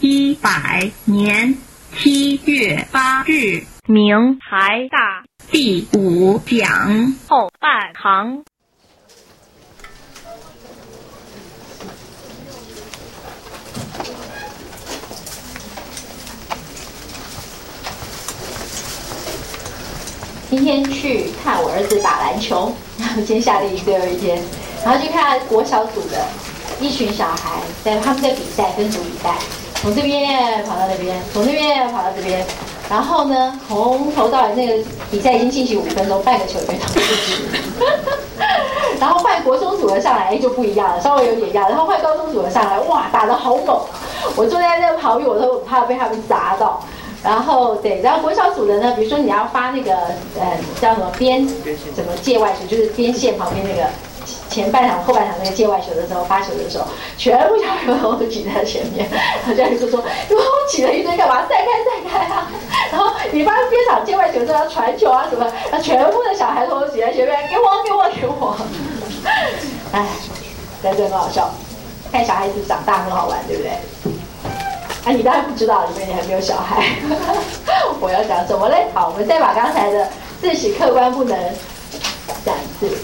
一百年七月八日，明台大第五讲后半行。今天去看我儿子打篮球，然后今天下了一最后一天，然后去看国小组的一群小孩在他们在比赛，分组比赛，从这边跑到那边，从那边跑到这边，然后呢，从头到尾那个比赛已经进行五分钟，半个球也没投进。然后换国中组的上来，哎就不一样了，稍微有点压。然后换高中组的上来，哇，打得好猛！我坐在那跑远，我都怕被他们砸到。然后对，然后国小组的呢，比如说你要发那个呃叫什么边什么界外球，就是边线旁边那个前半场后半场那个界外球的时候，发球的时候，全部小朋友都挤在前面，然后教练就说，你们挤了一堆干嘛？散开散开啊！然后你发边场界外球都要传球啊什么，然后全部的小孩都挤在前面，给我给我给我！哎，真的很好笑，看小孩子长大很好玩，对不对？啊，你当然不知道，因为你还没有小孩。我要讲什么嘞？好，我们再把刚才的自始客观不能讲一次。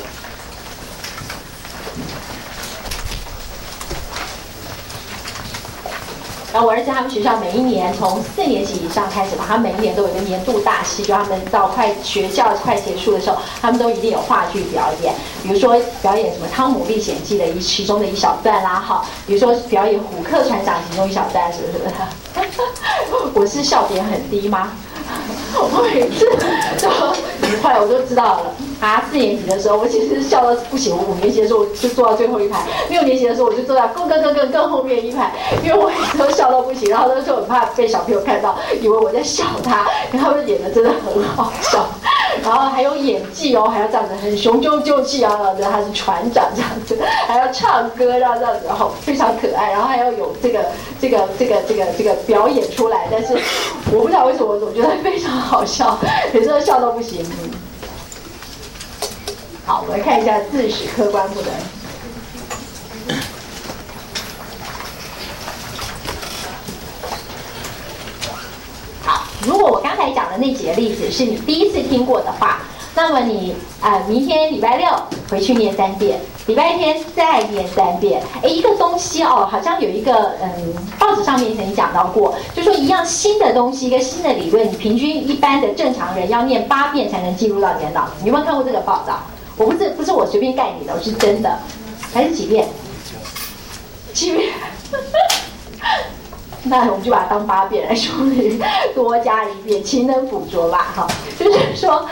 然后我儿子他们学校每一年从四年级以上开始吧，他每一年都有一个年度大戏，就他们到快学校快结束的时候，他们都一定有话剧表演，比如说表演什么《汤姆历险记》的一其中的一小段啦，哈，比如说表演虎克船长其中一小段，是不是？我是笑点很低吗？我每次都，很快我都知道了。啊，四年级的时候，我其实笑到不行。我五年级的时候，我就坐到最后一排；六年级的时候，我就坐在更更更更更后面一排，因为我每次都笑到不行。然后那时候很怕被小朋友看到，以为我在笑他，因为他们演的真的很好笑。然后还有演技哦，还要这样子很雄赳赳气昂昂的，他是船长这样子，还要唱歌，然后这样子，然后非常可爱。然后还要有这个这个这个这个这个表演出来，但是我不知道为什么，我总觉得非常好笑，每次都笑到不行。好，我们来看一下自始客观不能。好，如果我刚才讲的那几个例子是你第一次听过的话，那么你啊，明天礼拜六回去念三遍，礼拜天再念三遍。哎，一个东西哦，好像有一个嗯，报纸上面曾经讲到过，就说一样新的东西，一个新的理论，你平均一般的正常人要念八遍才能进入到你的脑子。你有没有看过这个报道？我不是不是我随便盖你的，我是真的，还是几遍？七遍。那我们就把它当八遍来说，多加一遍，勤能补拙吧，哈。就是说，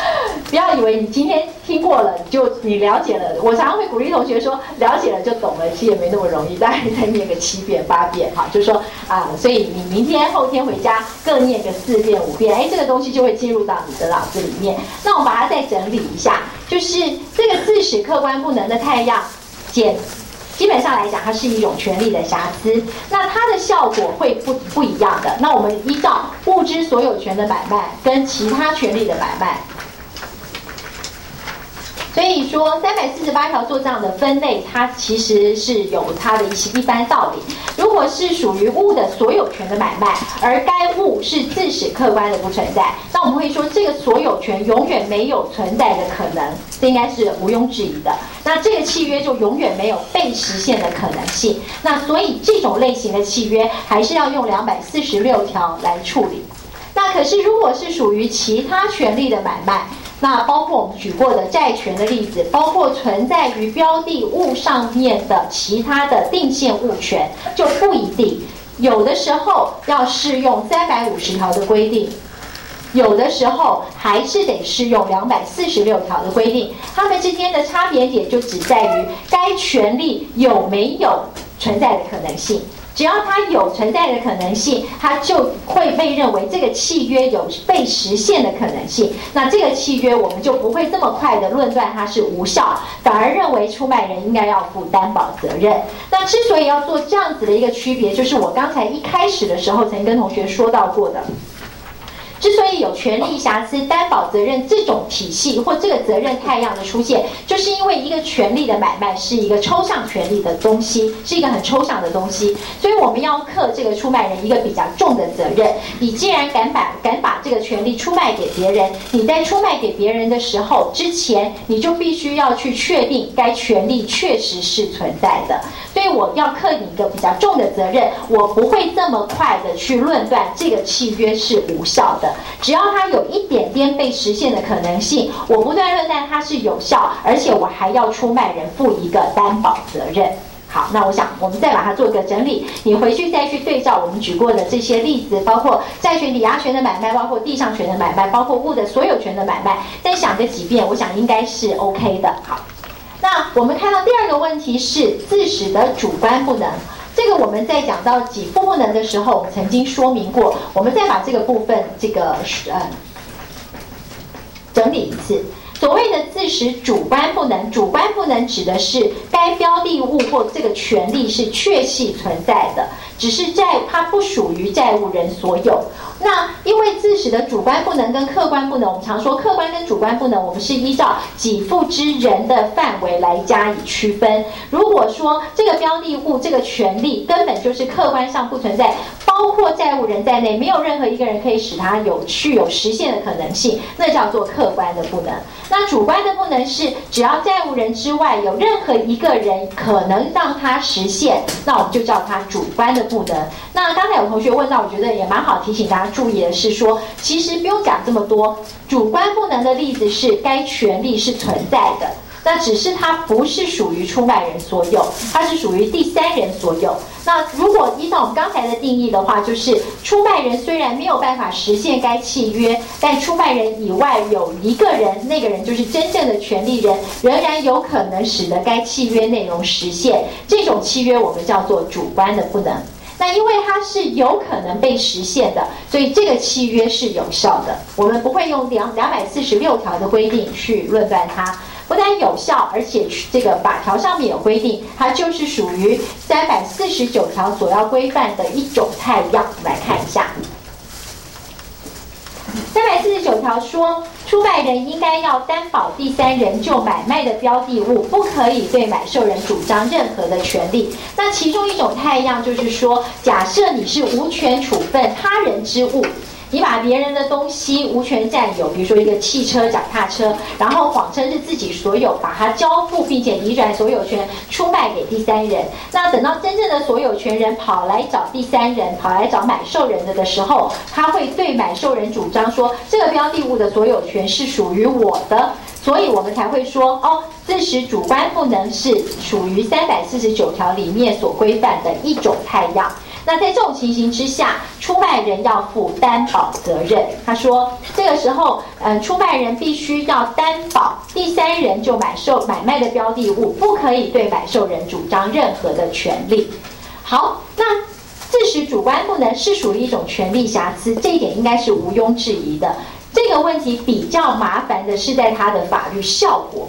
不要以为你今天听过了你，就你了解了。我常常会鼓励同学说，了解了就懂了，其实也没那么容易，大家再念个七遍八遍，哈。就是说啊，所以你明天后天回家各念个四遍五遍，哎，这个东西就会进入到你的脑子里面。那我们把它再整理一下，就是这个自始客观不能的太阳减。基本上来讲，它是一种权利的瑕疵，那它的效果会不不一样的。那我们依照物质所有权的买卖跟其他权利的买卖，所以说三百四十八条做这样的分类，它其实是有它的一些一般道理。如果是属于物的所有权的买卖，而该物是自始客观的不存在，那我们会说这个所有权永远没有存在的可能，这应该是毋庸置疑的。那这个契约就永远没有被实现的可能性。那所以这种类型的契约还是要用两百四十六条来处理。那可是如果是属于其他权利的买卖，那包括我们举过的债权的例子，包括存在于标的物上面的其他的定限物权，就不一定。有的时候要适用三百五十条的规定。有的时候还是得适用两百四十六条的规定，它们之间的差别点就只在于该权利有没有存在的可能性。只要它有存在的可能性，它就会被认为这个契约有被实现的可能性。那这个契约我们就不会这么快的论断它是无效，反而认为出卖人应该要负担保责任。那之所以要做这样子的一个区别，就是我刚才一开始的时候曾跟同学说到过的。之所以有权利瑕疵、担保责任这种体系或这个责任太阳的出现，就是因为一个权利的买卖是一个抽象权利的东西，是一个很抽象的东西，所以我们要克这个出卖人一个比较重的责任。你既然敢把敢把这个权利出卖给别人，你在出卖给别人的时候之前，你就必须要去确定该权利确实是存在的。所以我要克你一个比较重的责任，我不会这么快的去论断这个契约是无效的。只要它有一点点被实现的可能性，我不断论断它是有效，而且我还要出卖人负一个担保责任。好，那我想我们再把它做个整理，你回去再去对照我们举过的这些例子，包括债权抵押权的买卖，包括地上权的买卖，包括物的所有权的买卖，再想个几遍，我想应该是 OK 的。好，那我们看到第二个问题是自始的主观不能。这个我们在讲到己付不能的时候，我们曾经说明过。我们再把这个部分这个呃整理一次。所谓的自始主观不能，主观不能指的是该标的物或这个权利是确系存在的，只是债它不属于债务人所有。那因为自始的主观不能跟客观不能，我们常说客观跟主观不能，我们是依照给付之人的范围来加以区分。如果说这个标的物这个权利根本就是客观上不存在，包括债务人在内，没有任何一个人可以使它有去有实现的可能性，那叫做客观的不能。那主观的不能是只要债务人之外有任何一个人可能让它实现，那我们就叫它主观的不能。那刚才有同学问到，我觉得也蛮好提醒大家注意的是说，其实不用讲这么多，主观不能的例子是该权利是存在的。那只是它不是属于出卖人所有，它是属于第三人所有。那如果依照我们刚才的定义的话，就是出卖人虽然没有办法实现该契约，但出卖人以外有一个人，那个人就是真正的权利人，仍然有可能使得该契约内容实现。这种契约我们叫做主观的不能。那因为它是有可能被实现的，所以这个契约是有效的。我们不会用两两百四十六条的规定去论断它。不但有效，而且这个法条上面有规定，它就是属于三百四十九条所要规范的一种太阳。我们来看一下，三百四十九条说，出卖人应该要担保第三人就买卖的标的物，不可以对买受人主张任何的权利。那其中一种太阳就是说，假设你是无权处分他人之物。你把别人的东西无权占有，比如说一个汽车、脚踏车，然后谎称是自己所有，把它交付，并且移转所有权出卖给第三人。那等到真正的所有权人跑来找第三人，跑来找买受人的的时候，他会对买受人主张说，这个标的物的所有权是属于我的，所以我们才会说，哦，自始主观不能是属于三百四十九条里面所规范的一种太阳。那在这种情形之下，出卖人要负担保责任。他说，这个时候，嗯，出卖人必须要担保第三人就买受买卖的标的物，不可以对买受人主张任何的权利。好，那自始主观不能是属于一种权利瑕疵，这一点应该是毋庸置疑的。这个问题比较麻烦的是在它的法律效果。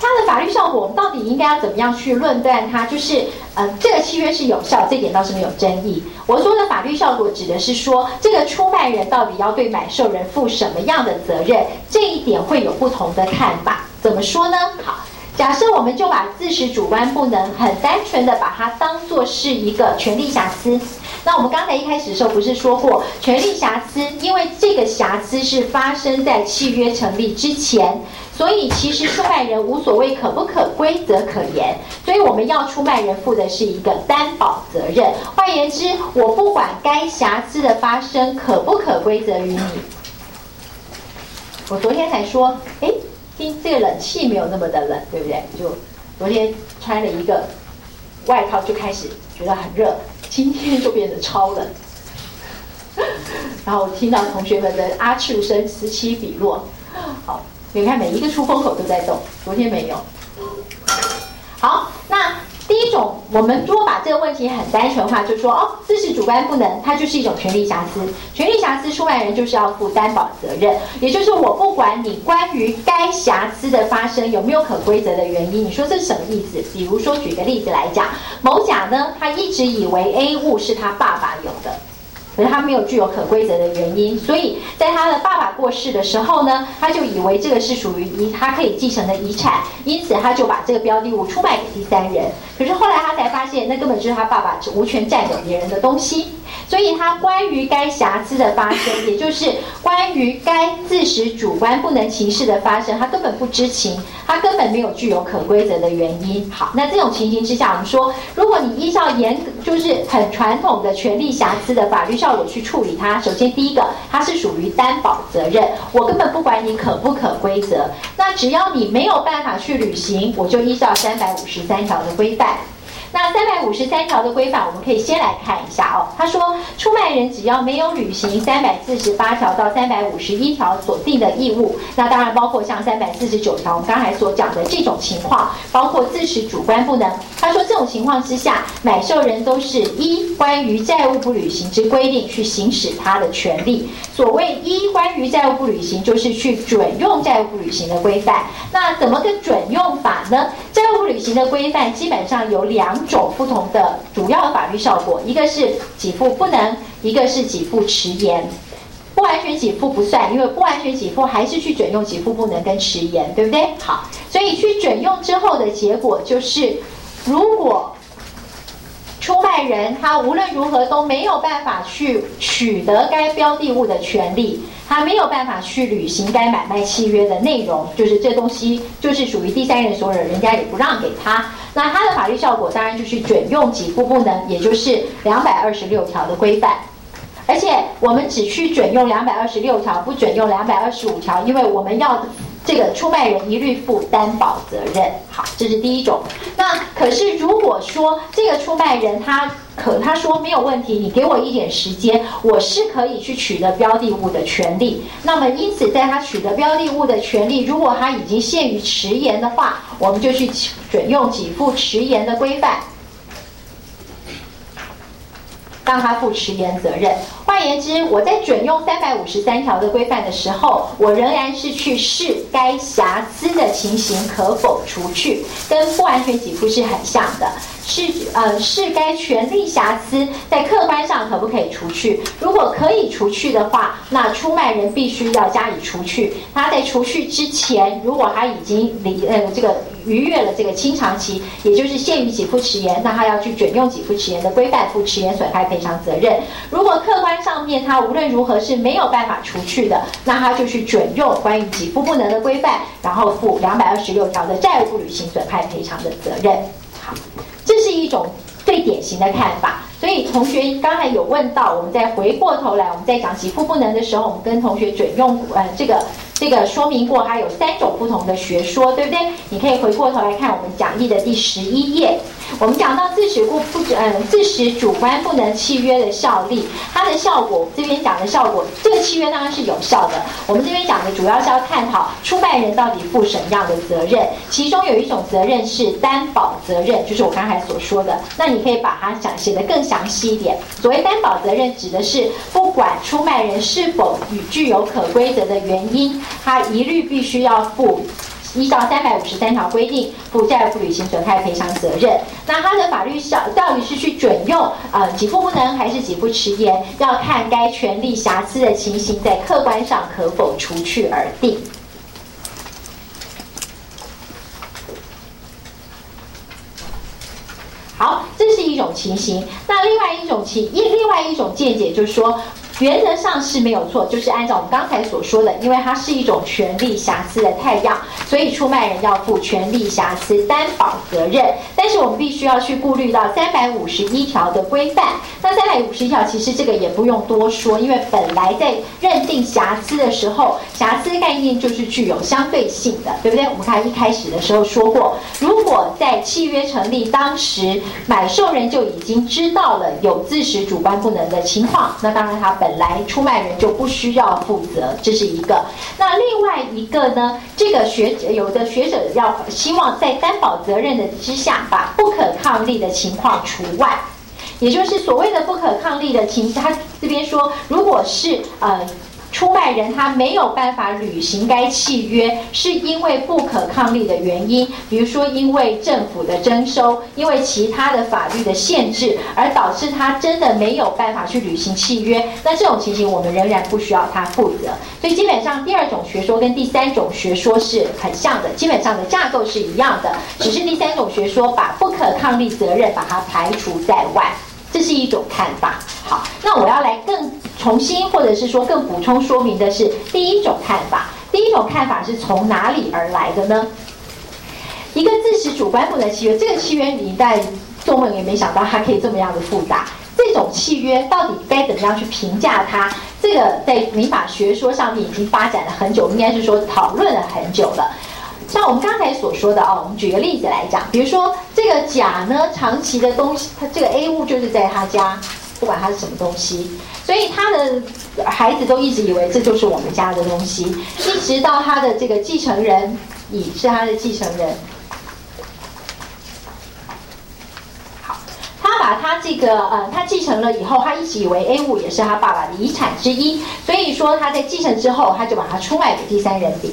它的法律效果，我们到底应该要怎么样去论断它？就是，呃，这个契约是有效，这点倒是没有争议。我说的法律效果，指的是说，这个出卖人到底要对买受人负什么样的责任？这一点会有不同的看法。怎么说呢？好，假设我们就把自始主观不能很单纯的把它当做是一个权利瑕疵。那我们刚才一开始的时候不是说过，权利瑕疵，因为这个瑕疵是发生在契约成立之前。所以其实出卖人无所谓可不可归责可言，所以我们要出卖人负的是一个担保责任。换言之，我不管该瑕疵的发生可不可归责于你。我昨天才说，哎，今这个冷气没有那么的冷，对不对？就昨天穿了一个外套就开始觉得很热，今天就变得超冷。然后我听到同学们的阿丘声此起彼落，好。你看，每一个出风口都在动。昨天没有。好，那第一种我们如果把这个问题很单纯化，就说哦，自是主观不能，它就是一种权利瑕疵。权利瑕疵，出卖人就是要负担保责任。也就是我不管你关于该瑕疵的发生有没有可规则的原因，你说这是什么意思？比如说举个例子来讲，某甲呢，他一直以为 A 物是他爸爸有的。可是他没有具有可规则的原因，所以在他的爸爸过世的时候呢，他就以为这个是属于遗他可以继承的遗产，因此他就把这个标的物出卖给第三人。可是后来他才发现，那根本就是他爸爸无权占有别人的东西。所以他关于该瑕疵的发生，也就是关于该自始主观不能歧视的发生，他根本不知情，他根本没有具有可规则的原因。好，那这种情形之下，我们说，如果你依照严就是很传统的权利瑕疵的法律效果去处理它，首先第一个，它是属于担保责任，我根本不管你可不可规则，那只要你没有办法去履行，我就依照三百五十三条的规范。那三百五十三条的规范，我们可以先来看一下哦。他说，出卖人只要没有履行三百四十八条到三百五十一条所定的义务，那当然包括像三百四十九条我们刚才所讲的这种情况，包括自始主观不能。他说，这种情况之下，买受人都是依关于债务不履行之规定去行使他的权利。所谓依关于债务不履行，就是去准用债务不履行的规范。那怎么个准用法呢？债务不履行的规范基本上有两。种不同的主要法律效果，一个是给付不能，一个是给付迟延。不完全给付不算，因为不完全给付还是去准用给付不能跟迟延，对不对？好，所以去准用之后的结果就是，如果出卖人他无论如何都没有办法去取得该标的物的权利。他没有办法去履行该买卖契约的内容，就是这东西就是属于第三人所有，人家也不让给他。那他的法律效果当然就是准用给付不能，也就是两百二十六条的规范。而且我们只去准用两百二十六条，不准用两百二十五条，因为我们要。这个出卖人一律负担保责任。好，这是第一种。那可是如果说这个出卖人他可他说没有问题，你给我一点时间，我是可以去取得标的物的权利。那么因此，在他取得标的物的权利，如果他已经限于迟延的话，我们就去准用给付迟延的规范。让他负迟延责任。换言之，我在准用三百五十三条的规范的时候，我仍然是去试该瑕疵的情形可否除去，跟不完全给付是很像的。是呃，是该权利瑕疵在客观上可不可以除去？如果可以除去的话，那出卖人必须要加以除去。他在除去之前，如果他已经离呃这个逾越了这个清偿期，也就是限于给付迟延，那他要去准用给付迟延的规范负迟延损害赔偿责任。如果客观上面它无论如何是没有办法除去的，那它就是准用关于给付不能的规范，然后负两百二十六条的债务不履行损害赔偿的责任。好。这是一种最典型的看法，所以同学刚才有问到，我们在回过头来，我们在讲给付不能的时候，我们跟同学准用呃这个。这个说明过，还有三种不同的学说，对不对？你可以回过头来看我们讲义的第十一页。我们讲到自始不不嗯自始主观不能契约的效力，它的效果这边讲的效果，这个契约当然是有效的。我们这边讲的主要是要探讨出卖人到底负什么样的责任，其中有一种责任是担保责任，就是我刚才所说的。那你可以把它讲写的更详细一点。所谓担保责任，指的是不管出卖人是否与具有可规则的原因。他一律必须要负依照三百五十三条规定负债务不履行损害赔偿责任。那他的法律效到底是去准用呃给付不能还是给付迟延，要看该权利瑕疵的情形在客观上可否除去而定。好，这是一种情形。那另外一种情一另外一种见解就是说。原则上是没有错，就是按照我们刚才所说的，因为它是一种权利瑕疵的太阳，所以出卖人要负权利瑕疵担保责任。但是我们必须要去顾虑到三百五十一条的规范。那三百五十一条其实这个也不用多说，因为本来在认定瑕疵的时候，瑕疵概念就是具有相对性的，对不对？我们看一开始的时候说过，如果在契约成立当时，买受人就已经知道了有自始主观不能的情况，那当然他本来出卖人就不需要负责，这是一个。那另外一个呢，这个学者有的学者要希望在担保责任的之下，把不可抗力的情况除外，也就是所谓的不可抗力的情，他这边说，如果是呃。出卖人他没有办法履行该契约，是因为不可抗力的原因，比如说因为政府的征收，因为其他的法律的限制，而导致他真的没有办法去履行契约。那这种情形，我们仍然不需要他负责。所以基本上，第二种学说跟第三种学说是很像的，基本上的架构是一样的，只是第三种学说把不可抗力责任把它排除在外。这是一种看法。好，那我要来更重新，或者是说更补充说明的是第一种看法。第一种看法是从哪里而来的呢？一个自始主观不能契约，这个契约你在做梦也没想到它可以这么样的复杂。这种契约到底该怎么样去评价它？这个在民法学说上面已经发展了很久，应该是说讨论了很久了。像我们刚才所说的啊，我们举个例子来讲，比如说这个甲呢，长期的东西，他这个 A 物就是在他家，不管他是什么东西，所以他的孩子都一直以为这就是我们家的东西，一直到他的这个继承人乙是他的继承人，好，他把他这个呃，他继承了以后，他一直以为 A 物也是他爸爸的遗产之一，所以说他在继承之后，他就把它出卖给第三人丙。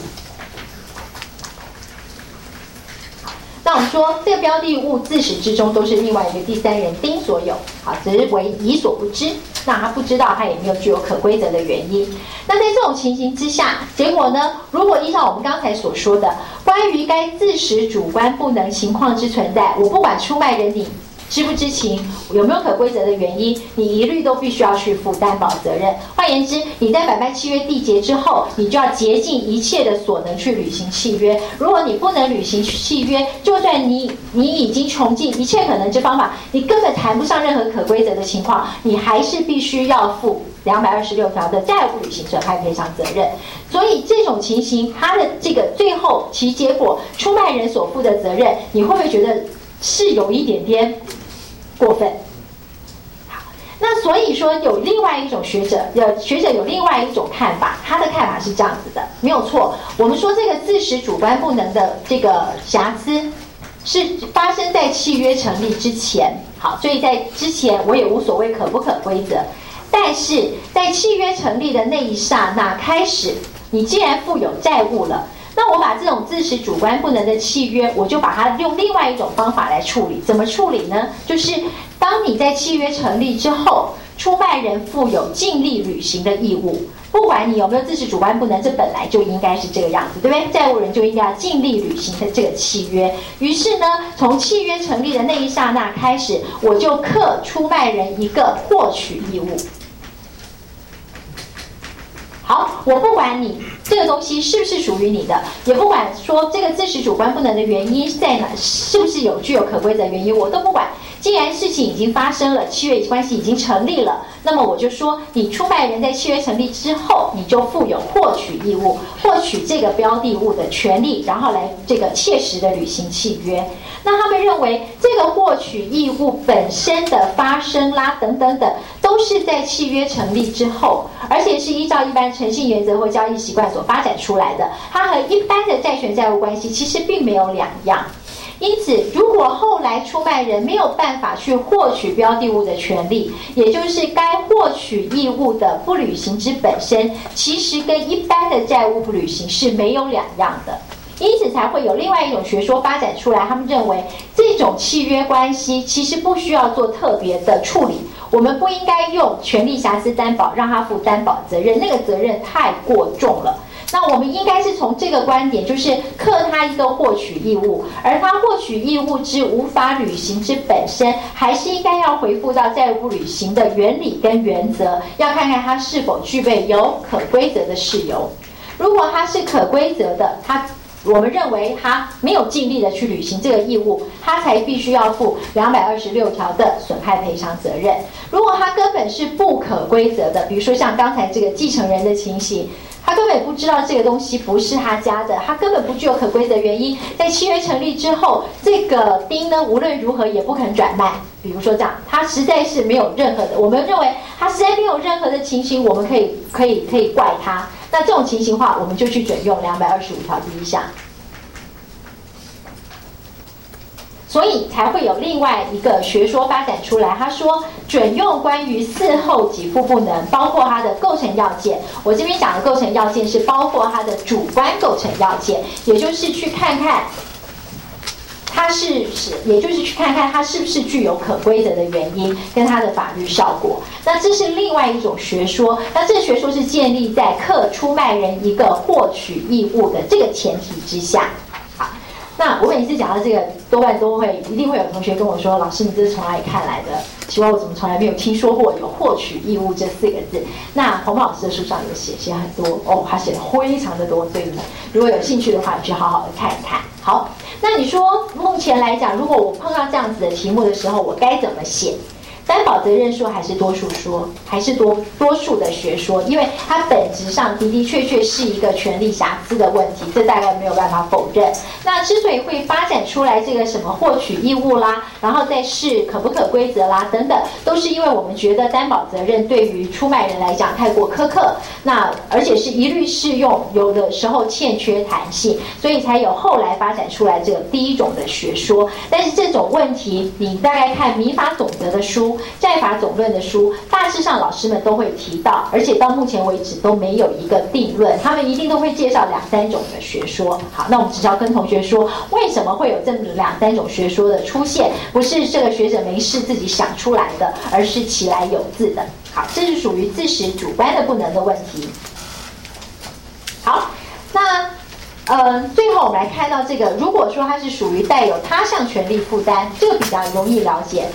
那我们说，这个标的物自始至终都是另外一个第三人丁所有，好，只是为乙所不知。那他不知道，他有没有具有可规则的原因。那在这种情形之下，结果呢？如果依照我们刚才所说的，关于该自始主观不能情况之存在，我不管出卖人你。知不知情，有没有可规则的原因，你一律都必须要去负担保责任。换言之，你在买卖契约缔结之后，你就要竭尽一切的所能去履行契约。如果你不能履行契约，就算你你已经穷尽一切可能之方法，你根本谈不上任何可规则的情况，你还是必须要负两百二十六条的债务履行损害赔偿责任。所以这种情形，它的这个最后其结果，出卖人所负的责任，你会不会觉得是有一点点？过分，好，那所以说有另外一种学者，有学者有另外一种看法，他的看法是这样子的，没有错。我们说这个自始主观不能的这个瑕疵，是发生在契约成立之前，好，所以在之前我也无所谓可不可规则，但是在契约成立的那一刹那开始，你既然负有债务了。那我把这种自始主观不能的契约，我就把它用另外一种方法来处理。怎么处理呢？就是当你在契约成立之后，出卖人负有尽力履行的义务，不管你有没有自始主观不能，这本来就应该是这个样子，对不对？债务人就应该要尽力履行的这个契约。于是呢，从契约成立的那一刹那开始，我就克出卖人一个获取义务。好，我不管你这个东西是不是属于你的，也不管说这个自始主观不能的原因在哪，是不是有具有可规则原因，我都不管。既然事情已经发生了，契约关系已经成立了，那么我就说，你出卖人在契约成立之后，你就负有获取义务，获取这个标的物的权利，然后来这个切实的履行契约。那他们认为，这个获取义务本身的发生啦，等等等，都是在契约成立之后，而且是依照一般诚信原则或交易习惯所发展出来的。它和一般的债权债务关系其实并没有两样。因此，如果后来出卖人没有办法去获取标的物的权利，也就是该获取义务的不履行之本身，其实跟一般的债务不履行是没有两样的。因此才会有另外一种学说发展出来。他们认为这种契约关系其实不需要做特别的处理，我们不应该用权利瑕疵担保让他负担保责任，那个责任太过重了。那我们应该是从这个观点，就是克他一个获取义务，而他获取义务之无法履行之本身，还是应该要回复到债务履行的原理跟原则，要看看他是否具备有可规则的事由。如果他是可规则的，他。我们认为他没有尽力的去履行这个义务，他才必须要负两百二十六条的损害赔偿责任。如果他根本是不可规则的，比如说像刚才这个继承人的情形，他根本不知道这个东西不是他家的，他根本不具有可归的原因。在契约成立之后，这个丁呢无论如何也不肯转卖。比如说这样，他实在是没有任何的，我们认为他实在没有任何的情形，我们可以可以可以怪他。那这种情形的话，我们就去准用两百二十五条第一项。所以才会有另外一个学说发展出来。他说，准用关于事后给付不能，包括它的构成要件。我这边讲的构成要件是包括它的主观构成要件，也就是去看看它是是，也就是去看看它是不是具有可规则的原因跟它的法律效果。那这是另外一种学说。那这个学说是建立在克出卖人一个获取义务的这个前提之下。那我每次讲到这个，多半都会一定会有同学跟我说：“老师，你这是从哪里看来的？奇怪，我怎么从来没有听说过有获取义务这四个字？”那洪老师的书上有写，写很多哦，他写的非常的多，所以如果有兴趣的话，你去好好的看一看。好，那你说目前来讲，如果我碰到这样子的题目的时候，我该怎么写？担保责任说还是多数说，还是多多数的学说，因为它本质上的的确确是一个权利瑕疵的问题，这大概没有办法否认。那之所以会发展出来这个什么获取义务啦，然后再是可不可规则啦等等，都是因为我们觉得担保责任对于出卖人来讲太过苛刻，那而且是一律适用，有的时候欠缺弹性，所以才有后来发展出来这个第一种的学说。但是这种问题，你大概看民法总则的书。债法总论的书，大致上老师们都会提到，而且到目前为止都没有一个定论。他们一定都会介绍两三种的学说。好，那我们只需要跟同学说，为什么会有这么两三种学说的出现？不是这个学者没事自己想出来的，而是其来有自的。好，这是属于自始主观的不能的问题。好，那呃，最后我们来看到这个，如果说它是属于带有他项权利负担，这个比较容易了解。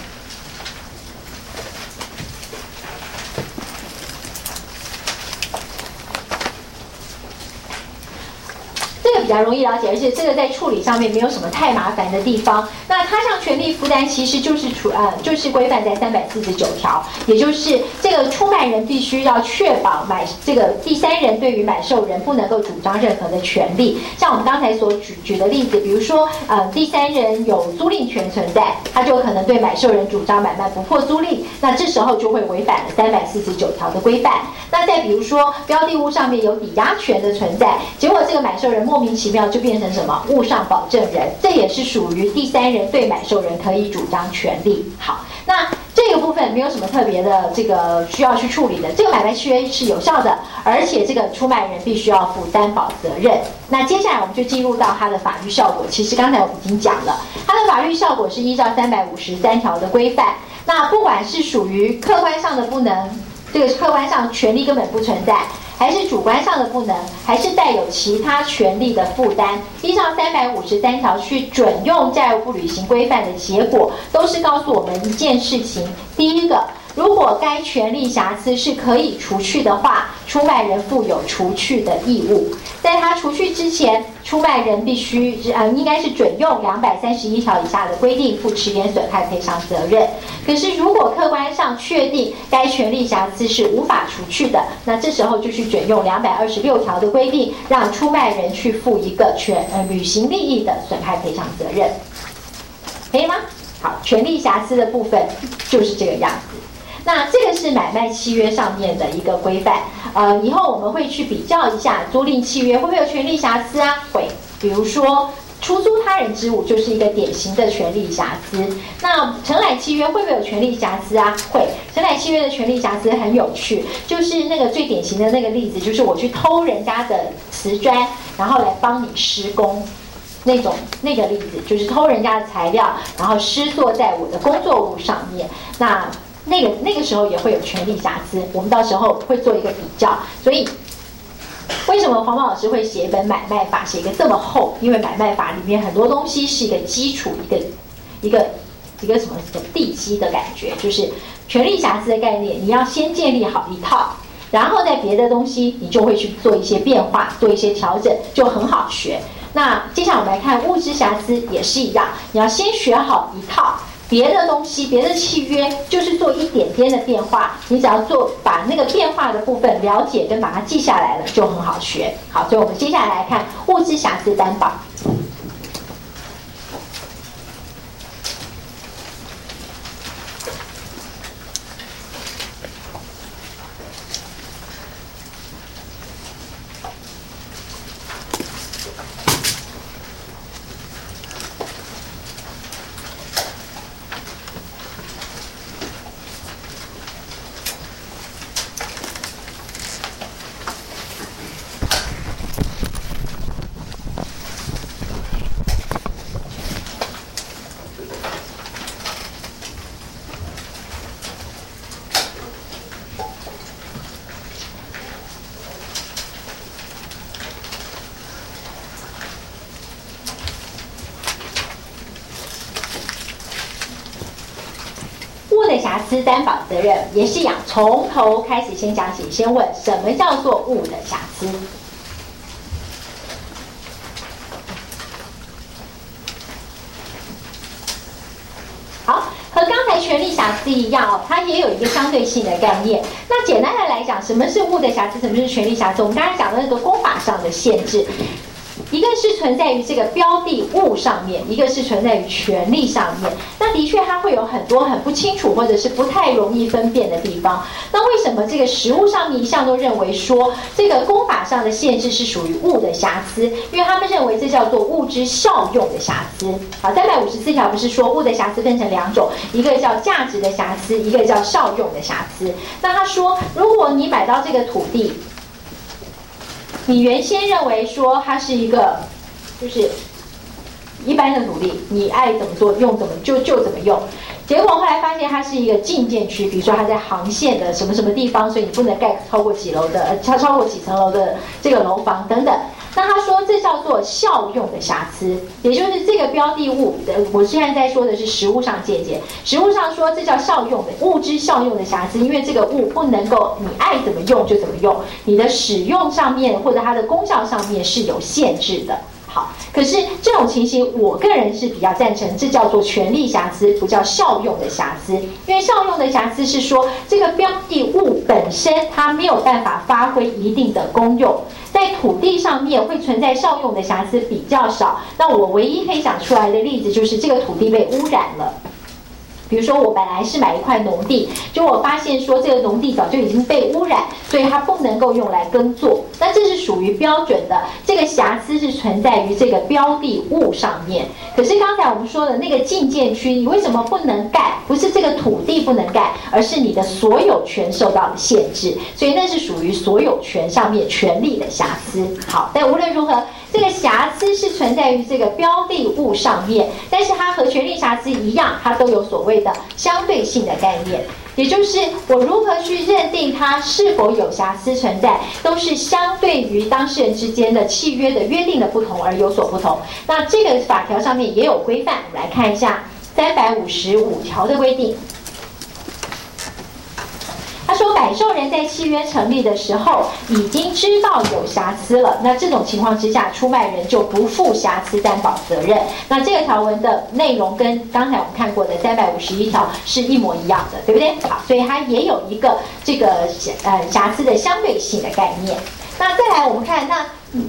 比较容易了解，而且这个在处理上面没有什么太麻烦的地方。那他项权利负担其实就是处呃，就是规范在三百四十九条，也就是这个出卖人必须要确保买这个第三人对于买受人不能够主张任何的权利。像我们刚才所举举的例子，比如说呃，第三人有租赁权存在，他就可能对买受人主张买卖不破租赁，那这时候就会违反了三百四十九条的规范。那再比如说标的物上面有抵押权的存在，结果这个买受人莫名。奇妙就变成什么物上保证人，这也是属于第三人对买受人可以主张权利。好，那这个部分没有什么特别的这个需要去处理的，这个买卖契约是有效的，而且这个出卖人必须要负担保责任。那接下来我们就进入到它的法律效果。其实刚才我们已经讲了，它的法律效果是依照三百五十三条的规范。那不管是属于客观上的不能，这个客观上权利根本不存在。还是主观上的不能，还是带有其他权利的负担，依照三百五十三条去准用债务不履行规范的结果，都是告诉我们一件事情：第一个。如果该权利瑕疵是可以除去的话，出卖人负有除去的义务。在他除去之前，出卖人必须呃应该是准用两百三十一条以下的规定负迟延损害赔偿责任。可是如果客观上确定该权利瑕疵是无法除去的，那这时候就去准用两百二十六条的规定，让出卖人去负一个权呃履行利益的损害赔偿责任，可以吗？好，权利瑕疵的部分就是这个样子。那这个是买卖契约上面的一个规范，呃，以后我们会去比较一下租赁契约会不会有权利瑕疵啊？会，比如说出租他人之物就是一个典型的权利瑕疵。那承揽契约会不会有权利瑕疵啊？会，承揽契约的权利瑕疵很有趣，就是那个最典型的那个例子，就是我去偷人家的瓷砖，然后来帮你施工，那种那个例子就是偷人家的材料，然后施作在我的工作物上面，那。那个那个时候也会有权利瑕疵，我们到时候会做一个比较。所以，为什么黄毛老师会写一本买卖法，写一个这么厚？因为买卖法里面很多东西是一个基础，一个一个一个什么什么地基的感觉，就是权利瑕疵的概念，你要先建立好一套，然后在别的东西你就会去做一些变化，做一些调整，就很好学。那接下来我们来看物质瑕疵也是一样，你要先学好一套。别的东西，别的契约就是做一点点的变化，你只要做把那个变化的部分了解跟把它记下来了，就很好学。好，所以我们接下来看物质瑕疵担保。瑕疵担保责任也是一样，从头开始先讲起。先问什么叫做物的瑕疵？好，和刚才权利瑕疵一样哦，它也有一个相对性的概念。那简单的来讲，什么是物的瑕疵？什么是权利瑕疵？我们刚才讲的那个功法上的限制。一个是存在于这个标的物上面，一个是存在于权利上面。那的确它会有很多很不清楚或者是不太容易分辨的地方。那为什么这个实物上面一向都认为说这个公法上的限制是属于物的瑕疵？因为他们认为这叫做物之效用的瑕疵。好，三百五十四条不是说物的瑕疵分成两种，一个叫价值的瑕疵，一个叫效用的瑕疵。那他说，如果你买到这个土地，你原先认为说它是一个，就是一般的努力，你爱怎么做用怎么就就怎么用。结果后来发现它是一个禁建区，比如说它在航线的什么什么地方，所以你不能盖超过几楼的，超超过几层楼的这个楼房等等。那他说这叫做效用的瑕疵，也就是这个标的物，的，我现在在说的是实物上借鉴。实物上说这叫效用的物质效用的瑕疵，因为这个物不能够你爱怎么用就怎么用，你的使用上面或者它的功效上面是有限制的。好，可是这种情形，我个人是比较赞成，这叫做权利瑕疵，不叫效用的瑕疵。因为效用的瑕疵是说，这个标的物本身它没有办法发挥一定的功用，在土地上面会存在效用的瑕疵比较少。那我唯一可以想出来的例子就是这个土地被污染了。比如说，我本来是买一块农地，就我发现说这个农地早就已经被污染，所以它不能够用来耕作。那这是属于标准的，这个瑕疵是存在于这个标的物上面。可是刚才我们说的那个禁建区，你为什么不能盖？不是这个土地不能盖，而是你的所有权受到了限制，所以那是属于所有权上面权利的瑕疵。好，但无论如何。这个瑕疵是存在于这个标的物上面，但是它和权利瑕疵一样，它都有所谓的相对性的概念，也就是我如何去认定它是否有瑕疵存在，都是相对于当事人之间的契约的约定的不同而有所不同。那这个法条上面也有规范，我们来看一下三百五十五条的规定。说，买受人在契约成立的时候已经知道有瑕疵了，那这种情况之下，出卖人就不负瑕疵担保责任。那这个条文的内容跟刚才我们看过的三百五十一条是一模一样的，对不对？好，所以它也有一个这个呃瑕疵的相对性的概念。那再来，我们看那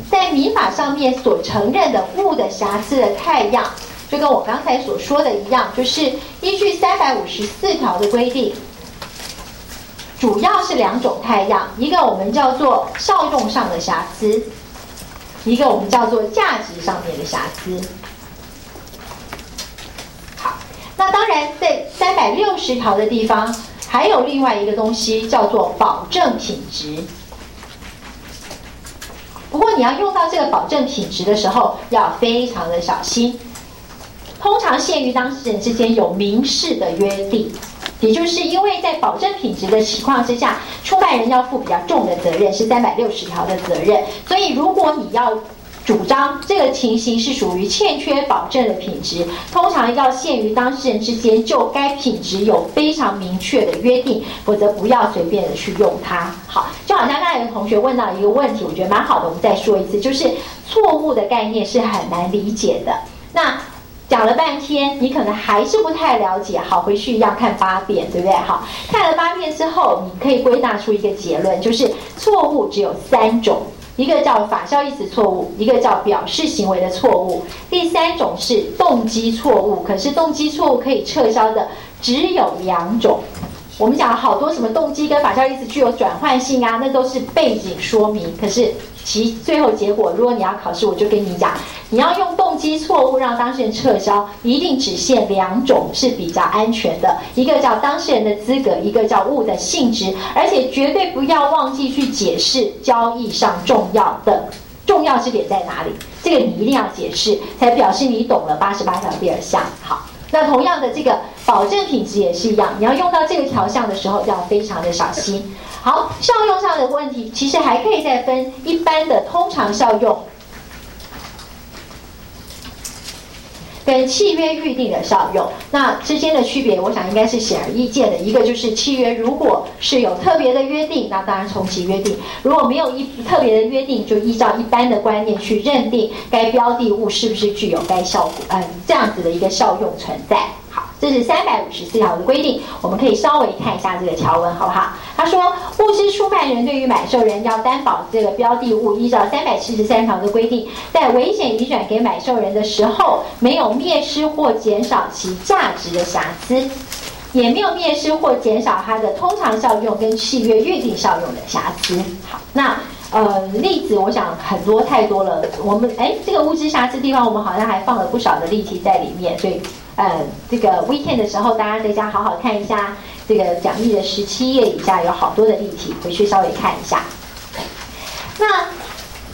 在民法上面所承认的物的瑕疵的态样，就跟我刚才所说的一样，就是依据三百五十四条的规定。主要是两种太阳，一个我们叫做效用上的瑕疵，一个我们叫做价值上面的瑕疵。好，那当然在三百六十条的地方，还有另外一个东西叫做保证品质。不过你要用到这个保证品质的时候，要非常的小心。通常限于当事人之间有明示的约定。也就是因为在保证品质的情况之下，出卖人要负比较重的责任，是三百六十条的责任。所以，如果你要主张这个情形是属于欠缺保证的品质，通常要限于当事人之间就该品质有非常明确的约定，否则不要随便的去用它。好，就好像刚才有同学问到一个问题，我觉得蛮好的，我们再说一次，就是错误的概念是很难理解的。那讲了半天，你可能还是不太了解。好，回去要看八遍，对不对？好，看了八遍之后，你可以归纳出一个结论，就是错误只有三种，一个叫法效意思错误，一个叫表示行为的错误，第三种是动机错误。可是动机错误可以撤销的只有两种。我们讲了好多什么动机跟法效意思具有转换性啊，那都是背景说明。可是其最后结果，如果你要考试，我就跟你讲，你要用动机错误让当事人撤销，一定只限两种是比较安全的，一个叫当事人的资格，一个叫物的性质，而且绝对不要忘记去解释交易上重要的重要之点在哪里。这个你一定要解释，才表示你懂了八十八条第二项。好。那同样的，这个保证品质也是一样，你要用到这个条项的时候，要非常的小心。好，效用上的问题，其实还可以再分一般的通常效用。跟契约预定的效用，那之间的区别，我想应该是显而易见的。一个就是契约如果是有特别的约定，那当然重启约定；如果没有一特别的约定，就依照一般的观念去认定该标的物是不是具有该效果，嗯，这样子的一个效用存在。这是三百五十四条的规定，我们可以稍微看一下这个条文，好不好？他说，物之出卖人对于买受人要担保这个标的物，依照三百七十三条的规定，在危险移转给买受人的时候，没有灭失或减少其价值的瑕疵，也没有灭失或减少它的通常效用跟契约预定效用的瑕疵。好，那呃例子，我想很多太多了。我们哎，这个物质瑕疵地方，我们好像还放了不少的例题在里面，所以。呃，这个 weekend 的时候，大家在家好好看一下这个讲义的十七页以下有好多的例题，回去稍微看一下。那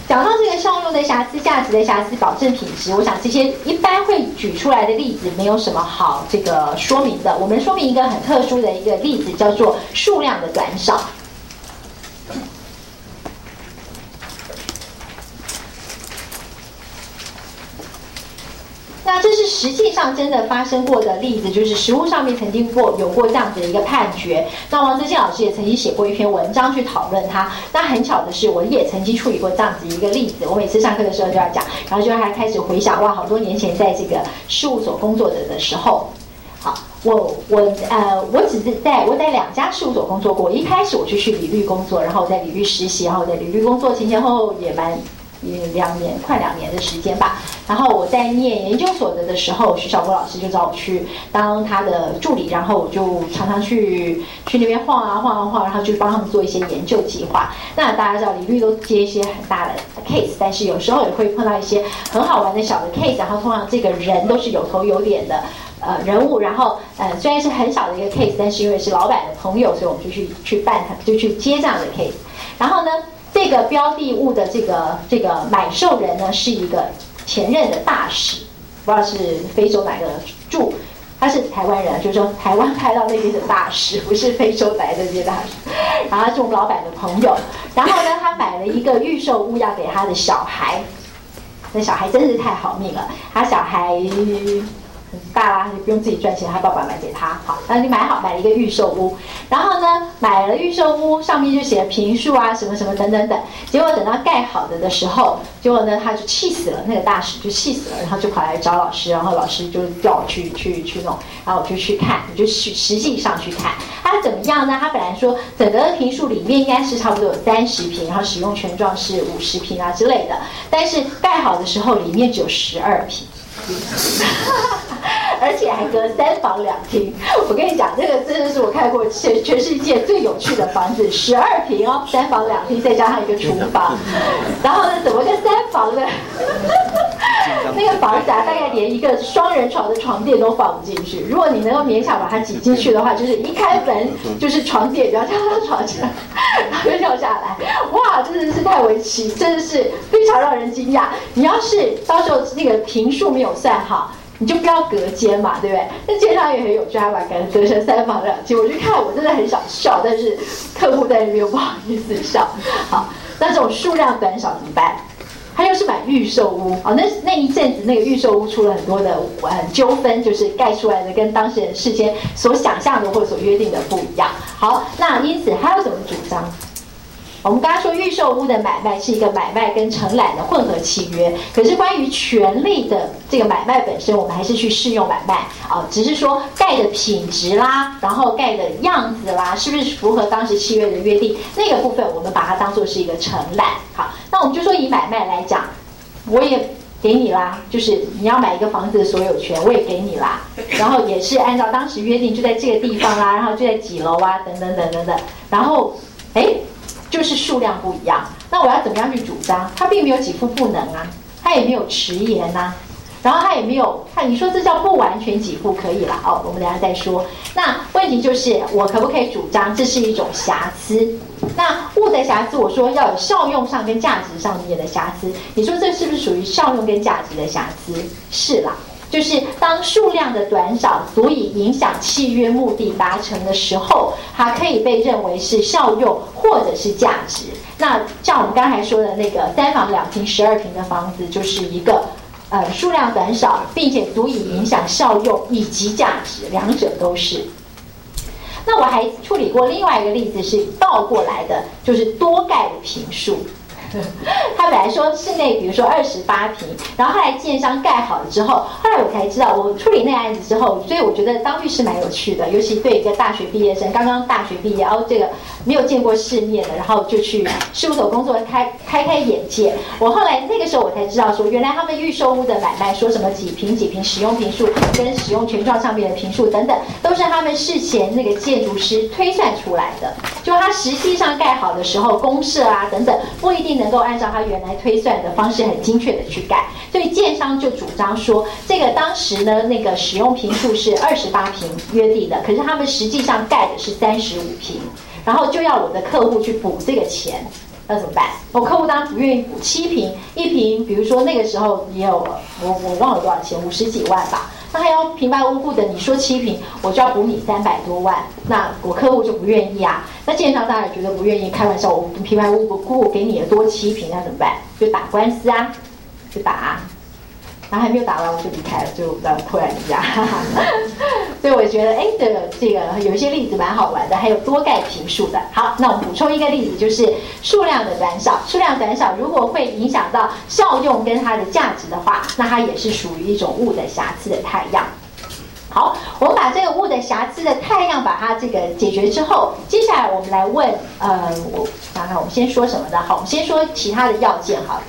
讲到这个效用的瑕疵、价值的瑕疵、保证品质，我想这些一般会举出来的例子没有什么好这个说明的。我们说明一个很特殊的一个例子，叫做数量的短少。那这是实际上真的发生过的例子，就是实物上面曾经过有过这样子的一个判决。那王泽健老师也曾经写过一篇文章去讨论它。那很巧的是，我也曾经处理过这样子一个例子。我每次上课的时候就要讲，然后就还开始回想，哇，好多年前在这个事务所工作的的时候，好，我我呃，我只是在我在两家事务所工作过。一开始我就去理律工作，然后在理律实习，然后在理律工作前前后后也蛮也。两年，快两年的时间吧。然后我在念研究所的的时候，徐小波老师就找我去当他的助理，然后我就常常去去那边晃啊晃啊晃，然后就帮他们做一些研究计划。那大家知道，李律都接一些很大的 case，但是有时候也会碰到一些很好玩的小的 case。然后通常这个人都是有头有脸的呃人物，然后呃虽然是很小的一个 case，但是因为是老板的朋友，所以我们就去去办他，就去接这样的 case。然后呢？这个标的物的这个这个买受人呢，是一个前任的大使，不知道是非洲来的住，他是台湾人，就是说台湾派到那边的大使，不是非洲来的那些大使。然后是我们老板的朋友，然后呢，他买了一个预售物要给他的小孩，那小孩真是太好命了，他小孩。大啦，你不用自己赚钱，他爸爸买给他。好，那你买好买一个预售屋，然后呢，买了预售屋，上面就写了平数啊，什么什么等等等。结果等到盖好的的时候，结果呢，他就气死了，那个大使就气死了，然后就跑来找老师，然后老师就叫我去去去弄，然后我就去看，我就去实际上去看，他怎么样呢？他本来说整个平数里面应该是差不多有三十平，然后使用权状是五十平啊之类的，但是盖好的时候里面只有十二平。而且还隔三房两厅，我跟你讲，这个真的是我看过全全世界最有趣的房子，十二平哦，三房两厅再加上一个厨房，然后呢，怎么个三房呢？那个房子啊，大概连一个双人床的床垫都放不进去。如果你能够勉强把它挤进去的话，就是一开门就是床垫，然后跳到床上，然后就跳下来。哇，真的是太为奇，真的是非常让人惊讶。你要是到时候那个平数没有算好，你就不要隔间嘛，对不对？那街上也很有趣，把隔隔成三房两厅。我去看，我真的很想笑，但是客户在那边又不好意思笑。好，那这种数量短少怎么办？他又是买预售屋哦，那那一阵子那个预售屋出了很多的呃纠纷，就是盖出来的跟当事人事先所想象的或者所约定的不一样。好，那因此还有什么主张？我们刚刚说预售屋的买卖是一个买卖跟承揽的混合契约，可是关于权利的这个买卖本身，我们还是去适用买卖啊，只是说盖的品质啦，然后盖的样子啦，是不是符合当时契约的约定，那个部分我们把它当做是一个承揽。好，那我们就说以买卖来讲，我也。给你啦，就是你要买一个房子的所有权，我也给你啦。然后也是按照当时约定，就在这个地方啦，然后就在几楼啊，等等等等等。然后，哎，就是数量不一样。那我要怎么样去主张？他并没有几副不能啊，他也没有迟延呐。然后他也没有看，你说这叫不完全给付可以了哦，我们等下再说。那问题就是我可不可以主张这是一种瑕疵？那物的瑕疵，我说要有效用上跟价值上面的瑕疵，你说这是不是属于效用跟价值的瑕疵？是啦，就是当数量的短少足以影响契约目的达成的时候，它可以被认为是效用或者是价值。那像我们刚才说的那个三房两厅十二平的房子，就是一个。呃，数量短少，并且足以影响效用以及价值，两者都是。那我还处理过另外一个例子，是倒过来的，就是多盖的平数。他本来说室内，比如说二十八平，然后后来建商盖好了之后，后来我才知道，我处理那案子之后，所以我觉得当律师蛮有趣的，尤其对一个大学毕业生，刚刚大学毕业，然后这个没有见过世面的，然后就去事务所工作，开开开眼界。我后来那个时候我才知道，说原来他们预售屋的买卖，说什么几平几平使用平数跟使用权状上面的平数等等，都是他们事前那个建筑师推算出来的，就他实际上盖好的时候，公设啊等等不一定能够按照他原来推算的方式很精确的去盖，所以建商就主张说，这个当时呢那个使用平数是二十八平约定的，可是他们实际上盖的是三十五平，然后就要我的客户去补这个钱，那怎么办？我客户当然不愿意补七平，一平，比如说那个时候也有我我忘了多少钱，五十几万吧。那还要平白无故的，你说七平，我就要补你三百多万，那我客户就不愿意啊。那建商当然觉得不愿意，开玩笑，我平白无故给你的多七平，那怎么办？就打官司啊，就打。然后还没有打完，我就离开了，就呃突然离家。所以我觉得，哎，这个这个有一些例子蛮好玩的，还有多盖平数的。好，那我们补充一个例子，就是数量的短少。数量短少如果会影响到效用跟它的价值的话，那它也是属于一种物的瑕疵的太阳。好，我们把这个物的瑕疵的太阳把它这个解决之后，接下来我们来问，呃，我想想，我们先说什么呢？好，我们先说其他的要件，好。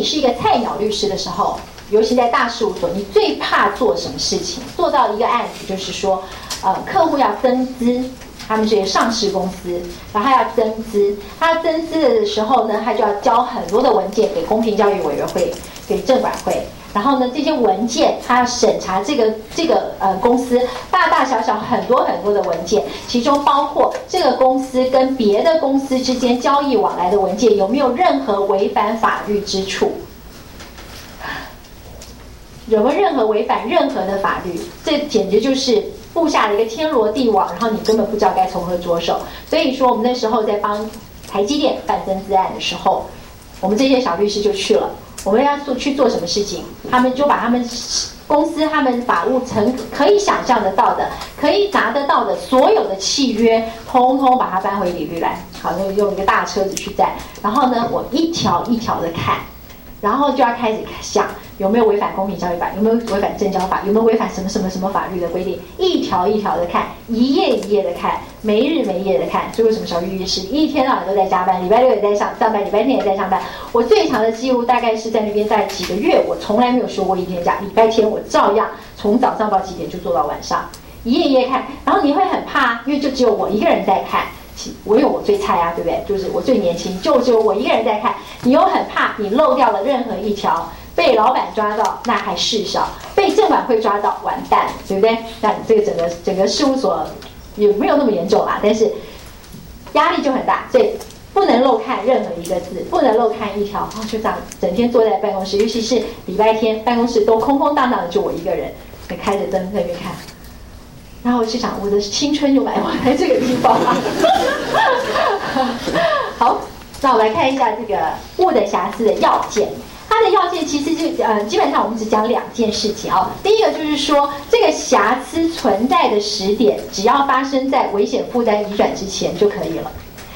你是一个菜鸟律师的时候，尤其在大事务所，你最怕做什么事情？做到一个案子，就是说，呃，客户要增资，他们这些上市公司，然后他要增资，他增资的时候呢，他就要交很多的文件给公平交易委员会，给证管会。然后呢，这些文件他要审查这个这个呃公司大大小小很多很多的文件，其中包括这个公司跟别的公司之间交易往来的文件有没有任何违反法律之处？有没有任何违反任何的法律？这简直就是布下了一个天罗地网，然后你根本不知道该从何着手。所以说，我们那时候在帮台积电办增资案的时候，我们这些小律师就去了。我们要做去做什么事情？他们就把他们公司、他们法务成可以想象得到的、可以拿得到的所有的契约，通通把它搬回理律来。好，那用一个大车子去载，然后呢，我一条一条的看，然后就要开始想。有没有违反公平交易法？有没有违反证交法？有没有违反什么什么什么法律的规定？一条一条的看，一页一页的看，没日没夜的看。这为什么小玉律师一天到晚都在加班？礼拜六也在上上班，礼拜天也在上班。我最长的记录大概是在那边在几个月，我从来没有休过一天假。礼拜天我照样从早上到几点就做到晚上，一页一页看。然后你会很怕，因为就只有我一个人在看，我有我最菜啊，对不对？就是我最年轻，就只有我一个人在看。你又很怕你漏掉了任何一条。被老板抓到那还事少，被证管会抓到完蛋，对不对？那这个整个整个事务所也没有那么严重啦，但是压力就很大，所以不能漏看任何一个字，不能漏看一条。就这样，整天坐在办公室，尤其是礼拜天，办公室都空空荡荡的，就我一个人，开着灯在那边看。然后我就想，我的青春就埋没在这个地方。好。那我们来看一下这个物的瑕疵的要件。它的要件其实就呃，基本上我们只讲两件事情啊。第一个就是说，这个瑕疵存在的时点，只要发生在危险负担移转之前就可以了。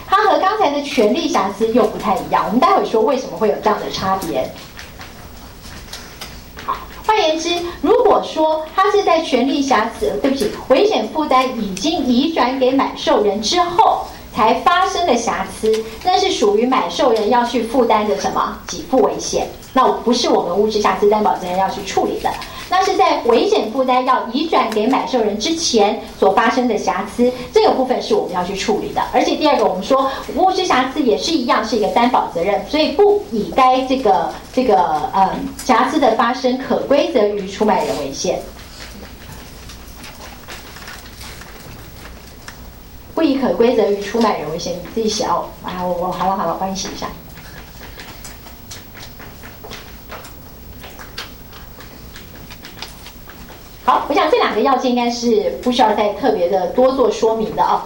它和刚才的权利瑕疵又不太一样。我们待会说为什么会有这样的差别。换言之，如果说它是在权利瑕疵，对不起，危险负担已经移转给买受人之后。才发生的瑕疵，那是属于买受人要去负担的什么给付危险？那不是我们物质瑕疵担保责任要去处理的，那是在危险负担要移转给买受人之前所发生的瑕疵，这个部分是我们要去处理的。而且第二个，我们说物质瑕疵也是一样，是一个担保责任，所以不以该这个这个呃瑕疵的发生可归责于出卖人为限。不以可归责于出卖人为限，你自己写哦。啊，我我好了好了，帮你写一下。好，我想这两个要件应该是不需要再特别的多做说明的啊。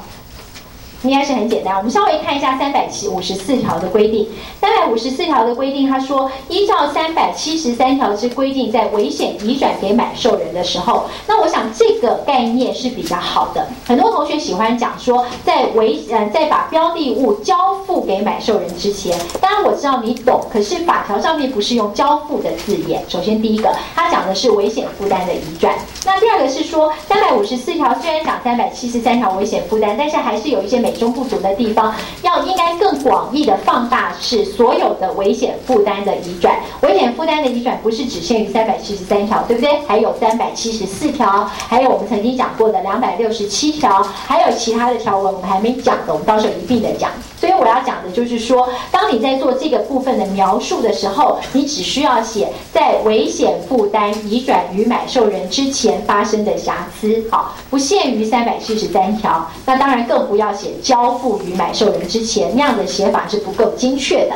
应该是很简单，我们稍微看一下三百七五十四条的规定。三百五十四条的规定，他说依照三百七十三条之规定，在危险移转给买受人的时候，那我想这个概念是比较好的。很多同学喜欢讲说，在危呃在把标的物交付给买受人之前，当然我知道你懂，可是法条上面不是用交付的字眼。首先第一个，它讲的是危险负担的移转。那第二个是说，三百五十四条虽然讲三百七十三条危险负担，但是还是有一些美中不足的地方，要应该更广义的放大是所有的危险负担的移转。危险负担的移转不是只限于三百七十三条，对不对？还有三百七十四条，还有我们曾经讲过的两百六十七条，还有其他的条文我们还没讲的，我们到时候一并的讲。所以我要讲的就是说，当你在做这个部分的描述的时候，你只需要写在危险负担移转于买受人之前发生的瑕疵，好，不限于三百七十三条。那当然更不要写交付于买受人之前，那样的写法是不够精确的。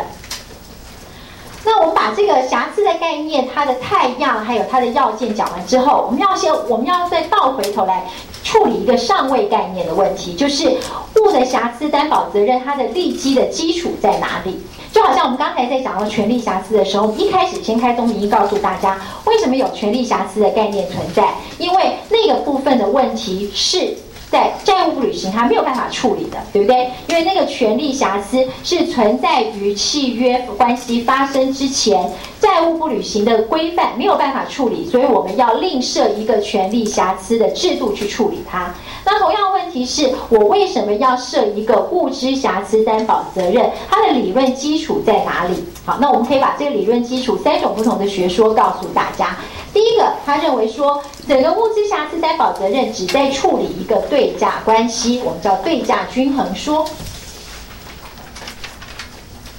那我们把这个瑕疵的概念、它的太样还有它的要件讲完之后，我们要先，我们要再倒回头来处理一个上位概念的问题，就是物的瑕疵担保责任它的立基的基础在哪里？就好像我们刚才在讲到权利瑕疵的时候，一开始先开宗明义告诉大家，为什么有权利瑕疵的概念存在？因为那个部分的问题是。在债务不履行，他没有办法处理的，对不对？因为那个权利瑕疵是存在于契约关系发生之前，债务不履行的规范没有办法处理，所以我们要另设一个权利瑕疵的制度去处理它。那同样问题是我为什么要设一个物质瑕疵担保责任？它的理论基础在哪里？好，那我们可以把这个理论基础三种不同的学说告诉大家。第一个，他认为说，整个物质瑕疵担保责任只在处理一个对价关系，我们叫对价均衡说。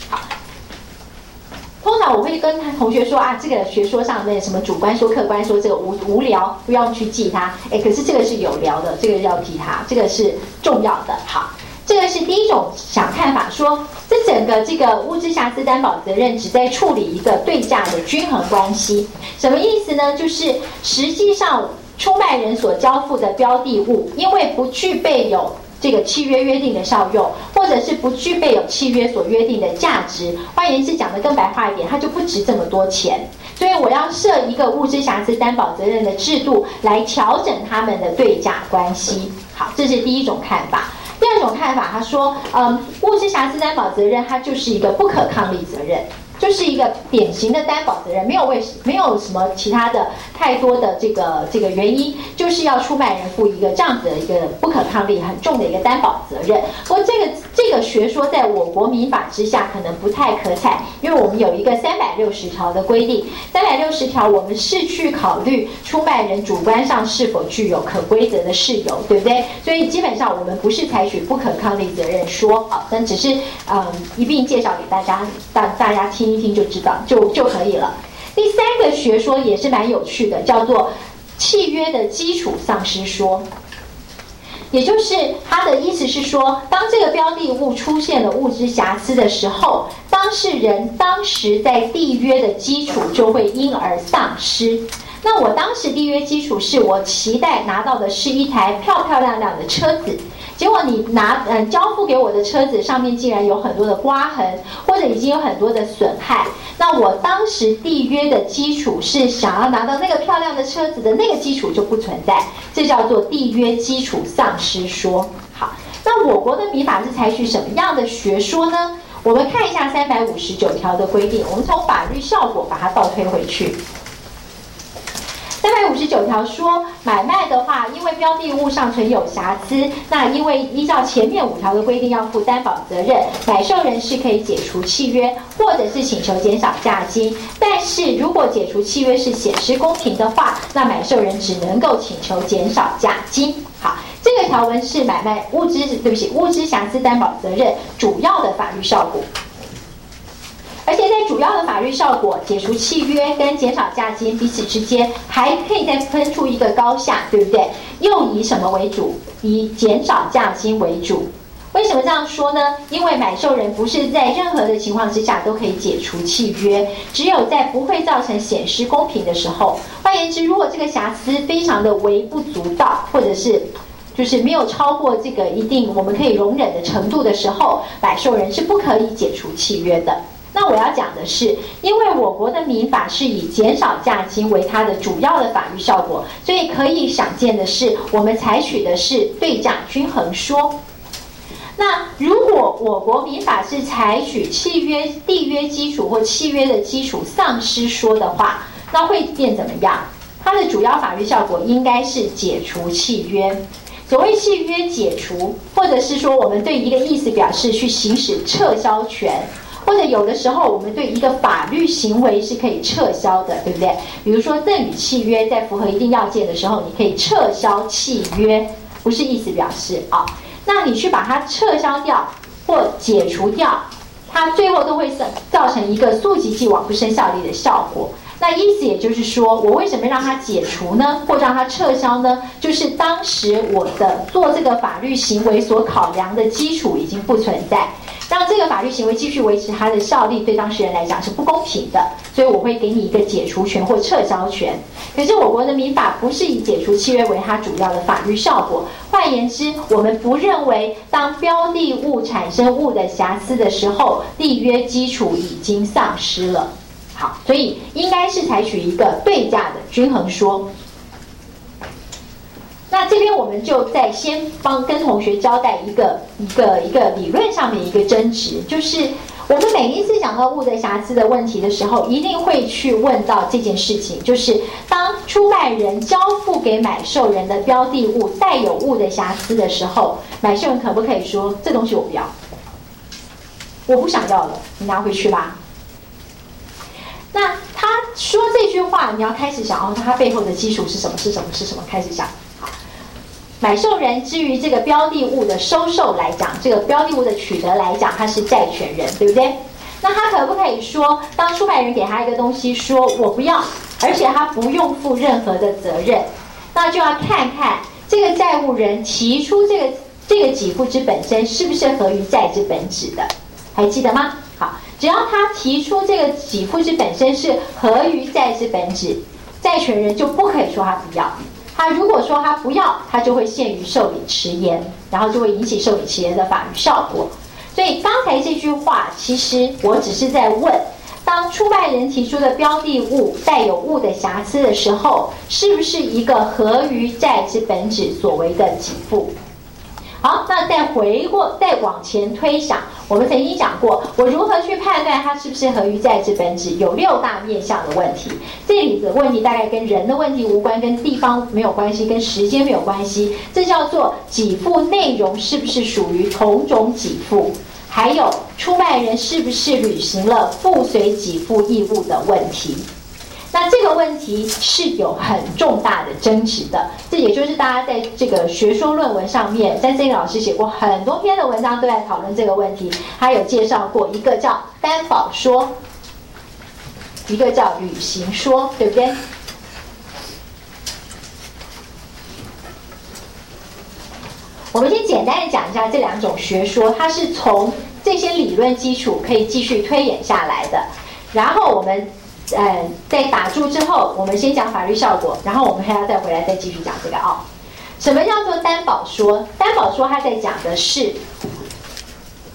好，通常我会跟同学说啊，这个学说上面什么主观说、客观说，这个无无聊，不要去记它。哎，可是这个是有聊的，这个要记它，这个是重要的。好。这个是第一种想看法，说这整个这个物质瑕疵担保责任只在处理一个对价的均衡关系，什么意思呢？就是实际上出卖人所交付的标的物，因为不具备有这个契约约定的效用，或者是不具备有契约所约定的价值，换言之，讲的更白话一点，它就不值这么多钱。所以我要设一个物质瑕疵担保责任的制度来调整他们的对价关系。好，这是第一种看法。第二种看法，他说，嗯，物质瑕疵担保责任它就是一个不可抗力责任。就是一个典型的担保责任，没有为没有什么其他的太多的这个这个原因，就是要出卖人负一个这样子的一个不可抗力很重的一个担保责任。不过这个这个学说在我国民法之下可能不太可采，因为我们有一个三百六十条的规定，三百六十条我们是去考虑出卖人主观上是否具有可规则的事由，对不对？所以基本上我们不是采取不可抗力责任说，好，但只是嗯一并介绍给大家，大大家听。听听就知道，就就可以了。第三个学说也是蛮有趣的，叫做契约的基础丧失说。也就是他的意思是说，当这个标的物出现了物质瑕疵的时候，当事人当时在缔约的基础就会因而丧失。那我当时缔约基础是我期待拿到的是一台漂漂亮亮的车子。结果你拿嗯交付给我的车子上面竟然有很多的刮痕，或者已经有很多的损害。那我当时缔约的基础是想要拿到那个漂亮的车子的那个基础就不存在，这叫做缔约基础丧失说。好，那我国的民法是采取什么样的学说呢？我们看一下三百五十九条的规定，我们从法律效果把它倒推回去。三百五十九条说，买卖的话，因为标的物上存有瑕疵，那因为依照前面五条的规定要负担保责任，买受人是可以解除契约，或者是请求减少价金。但是如果解除契约是显失公平的话，那买受人只能够请求减少价金。好，这个条文是买卖物资，对不起，物资瑕疵担保责任主要的法律效果。而且在主要的法律效果，解除契约跟减少价金彼此之间，还可以再分出一个高下，对不对？又以什么为主？以减少价金为主。为什么这样说呢？因为买受人不是在任何的情况之下都可以解除契约，只有在不会造成显失公平的时候。换言之，如果这个瑕疵非常的微不足道，或者是就是没有超过这个一定我们可以容忍的程度的时候，买受人是不可以解除契约的。那我要讲的是，因为我国的民法是以减少价金为它的主要的法律效果，所以可以想见的是，我们采取的是对价均衡说。那如果我国民法是采取契约缔约基础或契约的基础丧失说的话，那会变怎么样？它的主要法律效果应该是解除契约。所谓契约解除，或者是说我们对一个意思表示去行使撤销权。或者有的时候，我们对一个法律行为是可以撤销的，对不对？比如说赠与契约，在符合一定要件的时候，你可以撤销契约，不是意思表示啊。那你去把它撤销掉或解除掉，它最后都会造成一个溯及既往不生效力的效果。那意思也就是说，我为什么让它解除呢，或让它撤销呢？就是当时我的做这个法律行为所考量的基础已经不存在。让这个法律行为继续维持它的效力，对当事人来讲是不公平的，所以我会给你一个解除权或撤销权。可是我国的民法不是以解除契约为它主要的法律效果。换言之，我们不认为当标的物产生物的瑕疵的时候，缔约基础已经丧失了。好，所以应该是采取一个对价的均衡说。那这边我们就再先帮跟同学交代一个一个一个理论上面一个争执，就是我们每一次讲到物的瑕疵的问题的时候，一定会去问到这件事情，就是当出卖人交付给买受人的标的物带有物的瑕疵的时候，买受人可不可以说这东西我不要，我不想要了，你拿回去吧？那他说这句话，你要开始想哦，他背后的基础是什么？是什么？是什么？开始想。买受人至于这个标的物的收受来讲，这个标的物的取得来讲，他是债权人，对不对？那他可不可以说，当出卖人给他一个东西，说我不要，而且他不用负任何的责任？那就要看看这个债务人提出这个这个给付之本身是不是合于债之本旨的？还记得吗？好，只要他提出这个给付之本身是合于债之本旨，债权人就不可以说他不要。他如果说他不要，他就会限于受理迟延，然后就会引起受理迟延的法律效果。所以刚才这句话，其实我只是在问：当出卖人提出的标的物带有物的瑕疵的时候，是不是一个合于债之本质所为的给付？好，那再回过，再往前推想，我们曾经讲过，我如何去判断它是不是合于债之本质？有六大面向的问题。这里的问题大概跟人的问题无关，跟地方没有关系，跟时间没有关系。这叫做给付内容是不是属于同种给付？还有出卖人是不是履行了附随给付义务的问题？那这个问题是有很重大的争执的，这也就是大家在这个学说论文上面，詹森老师写过很多篇的文章都在讨论这个问题。他有介绍过一个叫担保说，一个叫旅行说，对不对？我们先简单的讲一下这两种学说，它是从这些理论基础可以继续推演下来的，然后我们。嗯，在打住之后，我们先讲法律效果，然后我们还要再回来再继续讲这个哦。什么叫做担保说？担保说它在讲的是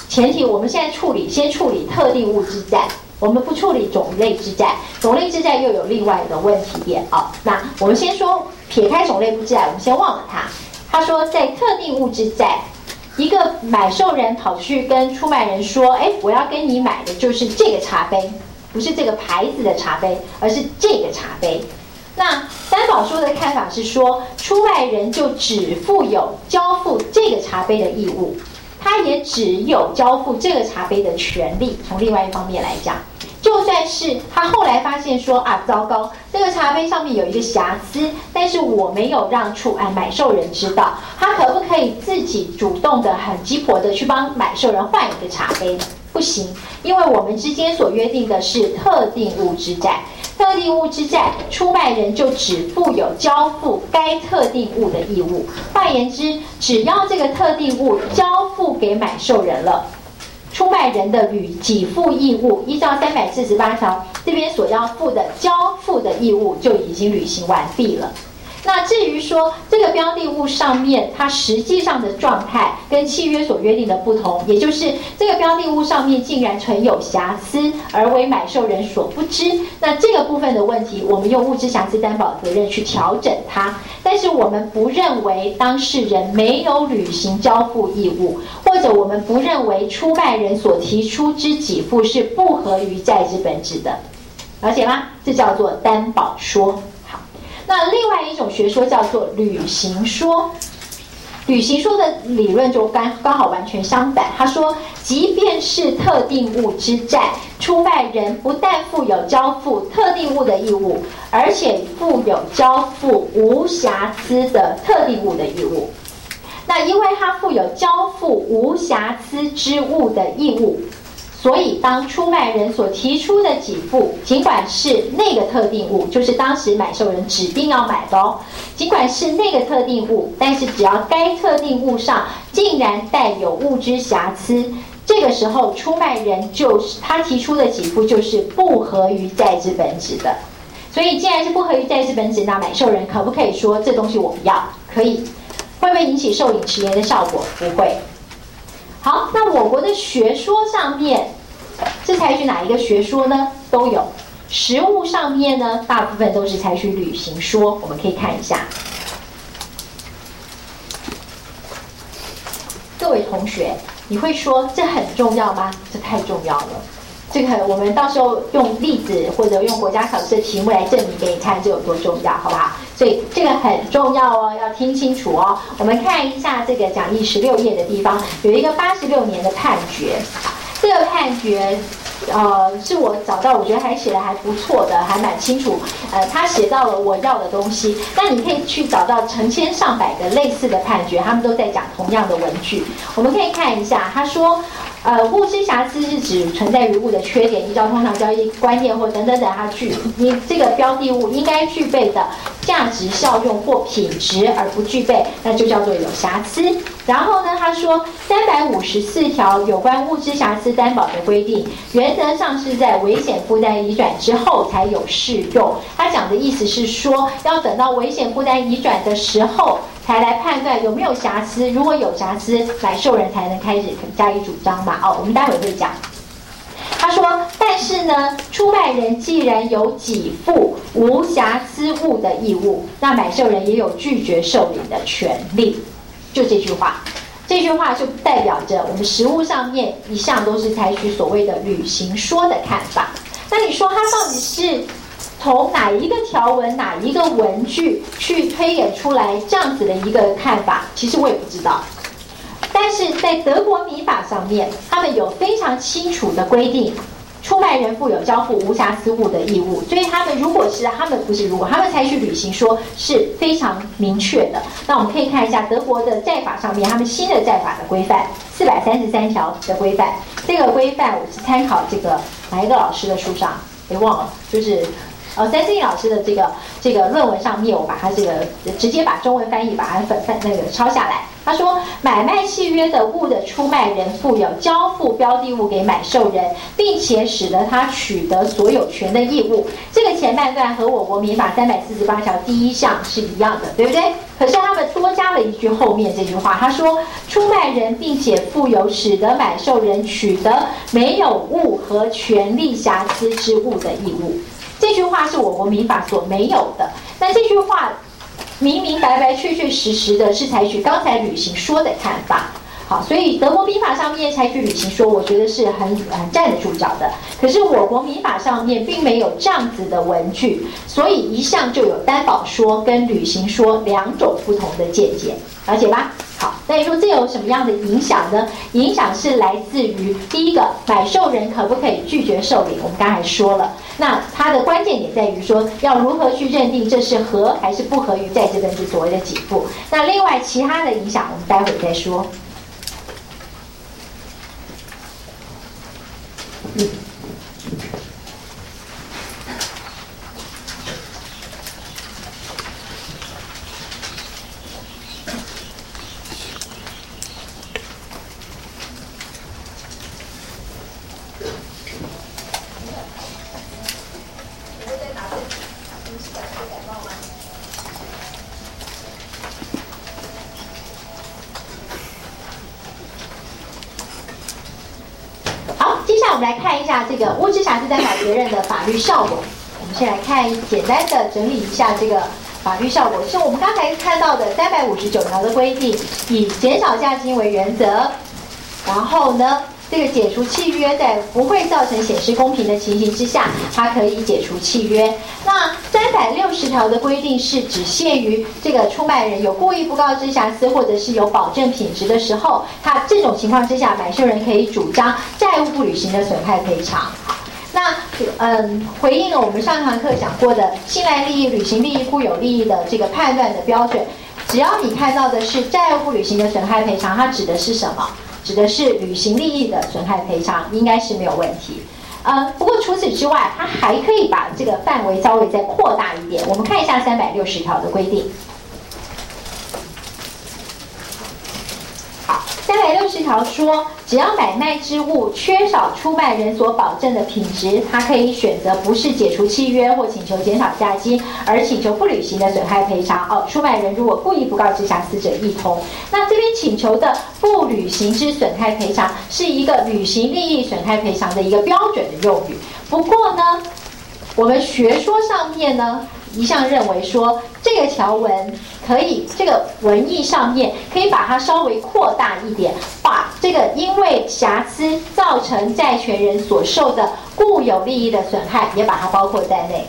前提，我们现在处理先处理特定物之债，我们不处理种类之债，种类之债又有另外的问题点啊。那我们先说撇开种类之债，我们先忘了它。他说在特定物之债，一个买受人跑去跟出卖人说：“哎，我要跟你买的就是这个茶杯，不是这个牌子的茶杯，而是这个茶杯。”那担保书的看法是说，出卖人就只负有交付这个茶杯的义务。他也只有交付这个茶杯的权利。从另外一方面来讲，就算是他后来发现说啊，糟糕，这个茶杯上面有一个瑕疵，但是我没有让出啊买受人知道，他可不可以自己主动的、很鸡婆的去帮买受人换一个茶杯？不行，因为我们之间所约定的是特定物之债。特定物之债，出卖人就只负有交付该特定物的义务。换言之，只要这个特定物交付给买受人了，出卖人的履给付义务，依照三百四十八条这边所要付的交付的义务就已经履行完毕了。那至于说这个标的物上面它实际上的状态跟契约所约定的不同，也就是这个标的物上面竟然存有瑕疵，而为买受人所不知，那这个部分的问题，我们用物质瑕疵担保责任去调整它。但是我们不认为当事人没有履行交付义务，或者我们不认为出卖人所提出之给付是不合于债之本质的，了解吗？这叫做担保说。那另外一种学说叫做旅行说，旅行说的理论就刚刚好完全相反。他说，即便是特定物之债，出卖人不但负有交付特定物的义务，而且负有交付无瑕疵的特定物的义务。那因为他负有交付无瑕疵之物的义务。所以，当出卖人所提出的给付，尽管是那个特定物，就是当时买受人指定要买的哦，尽管是那个特定物，但是只要该特定物上竟然带有物质瑕疵，这个时候出卖人就是他提出的给付就是不合于债之本质的。所以，既然是不合于债之本质，那买受人可不可以说这东西我不要？可以，会不会引起受领迟延的效果？不会。好，那我国的学说上面是采取哪一个学说呢？都有。实物上面呢，大部分都是采取旅行说。我们可以看一下。各位同学，你会说这很重要吗？这太重要了。这个我们到时候用例子或者用国家考试的题目来证明给你看，这有多重要，好不好？所以这个很重要哦，要听清楚哦。我们看一下这个讲义十六页的地方，有一个八十六年的判决。这个判决，呃，是我找到，我觉得还写的还不错的，还蛮清楚。呃，他写到了我要的东西。那你可以去找到成千上百个类似的判决，他们都在讲同样的文句。我们可以看一下，他说。呃，物质瑕疵是指存在于物的缺点，依照通常交易观念或等等等，它具你这个标的物应该具备的价值、效用或品质而不具备，那就叫做有瑕疵。然后呢，他说三百五十四条有关物质瑕疵担保的规定，原则上是在危险负担移转之后才有适用。他讲的意思是说，要等到危险负担移转的时候。才来判断有没有瑕疵，如果有瑕疵，买受人才能开始加以主张嘛？哦，我们待会会讲。他说，但是呢，出卖人既然有给付无瑕疵物的义务，那买受人也有拒绝受领的权利。就这句话，这句话就代表着我们实物上面一向都是采取所谓的旅行说的看法。那你说它到底是？从哪一个条文、哪一个文句去推演出来这样子的一个看法，其实我也不知道。但是在德国民法上面，他们有非常清楚的规定，出卖人负有交付无瑕疵物的义务。所以他们如果是他们不是如果他们采取履行说是非常明确的。那我们可以看一下德国的债法上面，他们新的债法的规范四百三十三条的规范。这个规范我是参考这个哪一个老师的书上？别忘了，就是。呃，三星老师的这个这个论文上面，我把它这个直接把中文翻译把它粉翻那个抄下来。他说，买卖契约的物的出卖人负有交付标的物给买受人，并且使得他取得所有权的义务。这个前半段和我国民法三百四十八条第一项是一样的，对不对？可是他们多加了一句后面这句话，他说，出卖人并且负有使得买受人取得没有物和权利瑕疵之物的义务。这句话是我国民法所没有的。那这句话。明明白白、确确实实的是采取刚才旅行说的看法，好，所以德国民法上面采取旅行说，我觉得是很很站得住脚的。可是我国民法上面并没有这样子的文句，所以一向就有担保说跟旅行说两种不同的见解，了解吧？好，那你说这有什么样的影响呢？影响是来自于第一个，买受人可不可以拒绝受理？我们刚才说了，那它的关键点在于说，要如何去认定这是合还是不合于在这根据所谓的给付？那另外其他的影响，我们待会再说。嗯。我们来看一下这个物质瑕疵担保责任的法律效果。我们先来看简单的整理一下这个法律效果，是我们刚才看到的三百五十九条的规定，以减少价金为原则，然后呢？这个解除契约，在不会造成显示公平的情形之下，它可以解除契约。那三百六十条的规定是只限于这个出卖人有故意不告知瑕疵，或者是有保证品质的时候，他这种情况之下，买受人可以主张债务不履行的损害赔偿。嗯，回应了我们上堂课讲过的信赖利益、履行利益、固有利益的这个判断的标准，只要你看到的是债务履行的损害赔偿，它指的是什么？指的是履行利益的损害赔偿，应该是没有问题。嗯，不过除此之外，它还可以把这个范围稍微再扩大一点。我们看一下三百六十条的规定。三百六十条说，只要买卖之物缺少出卖人所保证的品质，他可以选择不是解除契约或请求减少价金，而请求不履行的损害赔偿。哦，出卖人如果故意不告知瑕疵者，一同。那这边请求的不履行之损害赔偿，是一个履行利益损害赔偿的一个标准的用语。不过呢，我们学说上面呢。一向认为说，这个条文可以，这个文艺上面可以把它稍微扩大一点，把这个因为瑕疵造成债权人所受的固有利益的损害，也把它包括在内。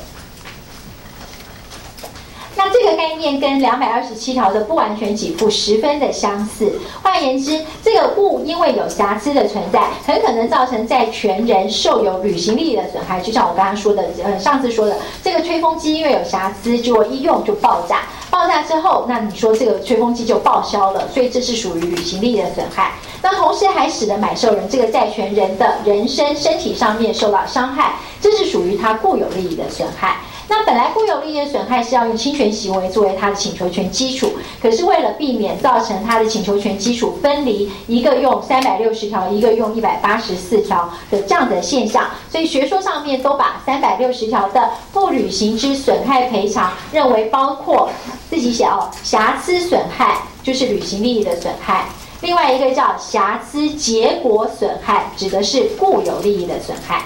这个概念跟两百二十七条的不完全给付十分的相似。换言之，这个物因为有瑕疵的存在，很可能造成债权人受有履行利益的损害。就像我刚刚说的，呃，上次说的，这个吹风机因为有瑕疵，结果一用就爆炸。爆炸之后，那你说这个吹风机就报销了，所以这是属于履行利益的损害。那同时还使得买受人这个债权人的人身身体上面受到伤害，这是属于他固有利益的损害。那本来固有利益的损害是要用侵权行为作为他的请求权基础，可是为了避免造成他的请求权基础分离，一个用三百六十条，一个用一百八十四条的这样的现象，所以学说上面都把三百六十条的不履行之损害赔偿认为包括自己写哦，瑕疵损害就是履行利益的损害，另外一个叫瑕疵结果损害，指的是固有利益的损害。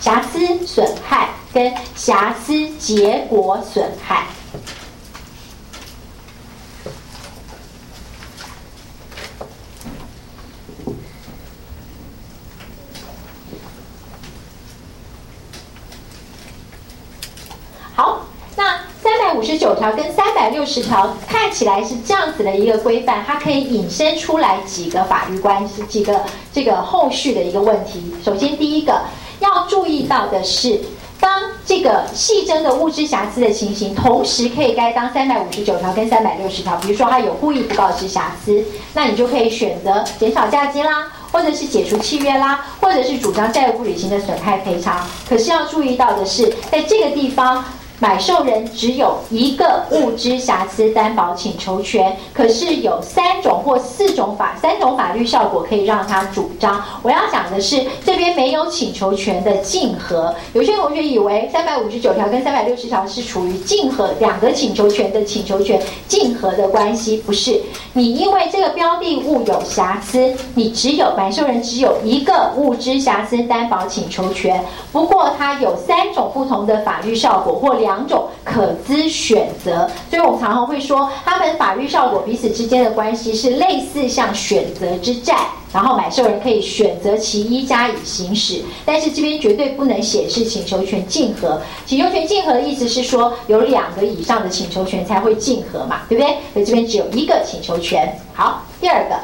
瑕疵损害。跟瑕疵结果损害。好，那三百五十九条跟三百六十条看起来是这样子的一个规范，它可以引申出来几个法律关系，几个这个后续的一个问题。首先，第一个要注意到的是。当这个细征的物质瑕疵的情形，同时可以该当三百五十九条跟三百六十条，比如说他有故意不告知瑕疵，那你就可以选择减少价金啦，或者是解除契约啦，或者是主张债务不履行的损害赔偿。可是要注意到的是，在这个地方。买受人只有一个物质瑕疵担保请求权，可是有三种或四种法三种法律效果可以让他主张。我要讲的是，这边没有请求权的竞合。有些同学以为三百五十九条跟三百六十条是处于竞合两个请求权的请求权竞合的关系，不是。你因为这个标的物有瑕疵，你只有买受人只有一个物质瑕疵担保请求权。不过它有三种不同的法律效果或两。两种可资选择，所以我们常常会说，他们法律效果彼此之间的关系是类似像选择之战，然后买受人可以选择其一加以行使，但是这边绝对不能显示请求权竞合。请求权竞合的意思是说，有两个以上的请求权才会竞合嘛，对不对？所以这边只有一个请求权。好，第二个。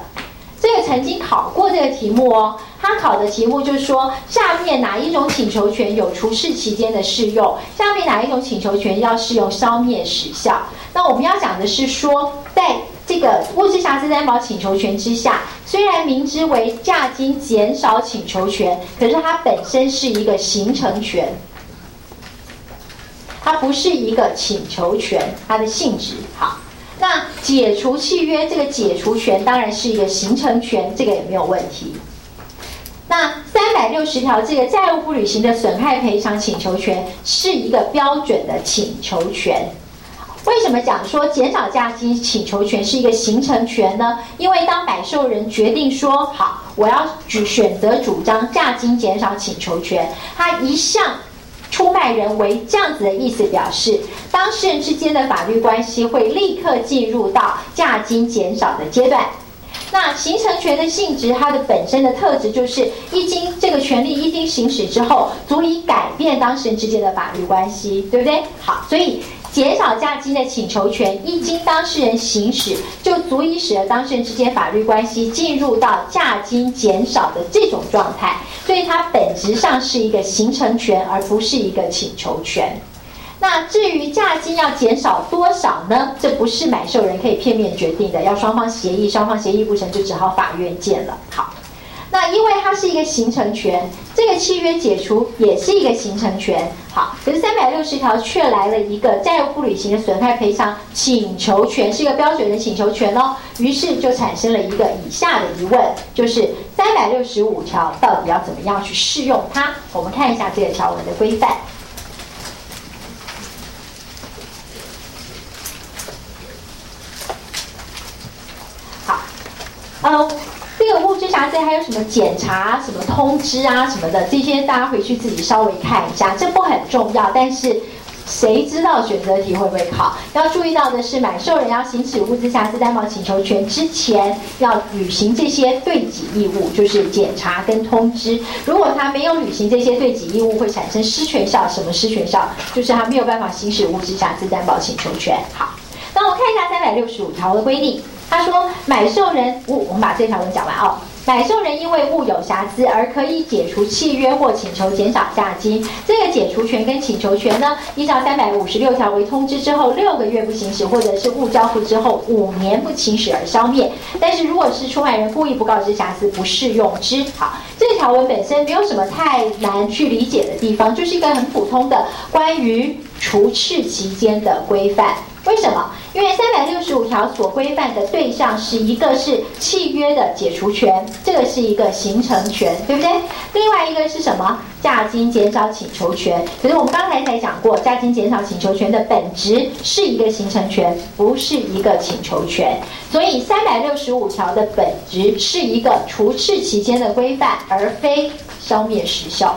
这个曾经考过这个题目哦，他考的题目就是说，下面哪一种请求权有除斥期间的适用？下面哪一种请求权要适用消灭时效？那我们要讲的是说，在这个物质瑕疵担保请求权之下，虽然明知为价金减少请求权，可是它本身是一个形成权，它不是一个请求权，它的性质好。那解除契约这个解除权当然是一个形成权，这个也没有问题。那三百六十条这个债务不履行的损害赔偿请求权是一个标准的请求权。为什么讲说减少价金请求权是一个形成权呢？因为当买受人决定说好，我要举选择主张价金减少请求权，他一向。出卖人为这样子的意思，表示当事人之间的法律关系会立刻进入到价金减少的阶段。那形成权的性质，它的本身的特质就是一经这个权利一经行使之后，足以改变当事人之间的法律关系，对不对？好，所以。减少价金的请求权一经当事人行使，就足以使得当事人之间法律关系进入到价金减少的这种状态，所以它本质上是一个形成权，而不是一个请求权。那至于价金要减少多少呢？这不是买受人可以片面决定的，要双方协议，双方协议不成就只好法院见了。好。那因为它是一个形成权，这个契约解除也是一个形成权。好，可是三百六十条却来了一个债务不履行的损害赔偿请求权，是一个标准的请求权哦。于是就产生了一个以下的疑问，就是三百六十五条到底要怎么样去适用它？我们看一下这个条文的规范。好，嗯。物质瑕疵还有什么检查、什么通知啊、什么的，这些大家回去自己稍微看一下，这不很重要。但是谁知道选择题会不会考？要注意到的是，买受人要行使物质瑕疵担保请求权之前，要履行这些对己义务，就是检查跟通知。如果他没有履行这些对己义务，会产生失权效。什么失权效？就是他没有办法行使物质瑕疵担保请求权。好，那我看一下三百六十五条的规定。他说，买受人物，我们把这条文讲完哦。买受人因为物有瑕疵而可以解除契约或请求减少价金。这个解除权跟请求权呢，依照三百五十六条为通知之后六个月不行使，或者是物交付之后五年不行使而消灭。但是如果是出卖人故意不告知瑕疵，不适用之。好，这条文本身没有什么太难去理解的地方，就是一个很普通的关于除斥期间的规范。为什么？因为三百六十五条所规范的对象是一个是契约的解除权，这个是一个形成权，对不对？另外一个是什么？价金减少请求权。可是我们刚才才讲过，价金减少请求权的本质是一个形成权，不是一个请求权。所以三百六十五条的本质是一个除斥期间的规范，而非消灭时效。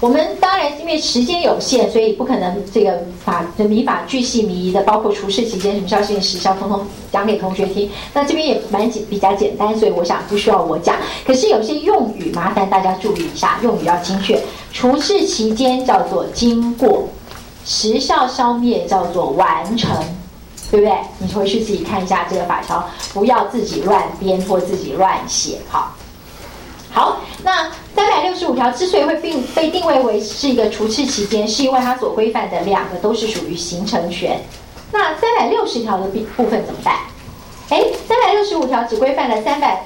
我们当然因为时间有限，所以不可能这个法的民法巨细靡遗的，包括除事期间什么消息时效，通通讲给同学听。那这边也蛮简比较简单，所以我想不需要我讲。可是有些用语麻烦大家注意一下，用语要精确。除事期间叫做经过，时效消灭叫做完成，对不对？你回去自己看一下这个法条，不要自己乱编或自己乱写，好。好，那十五条之所以会并被定位为是一个除斥期间，是因为它所规范的两个都是属于形成权。那三百六十条的部部分怎么办？哎，三百六十五条只规范了三百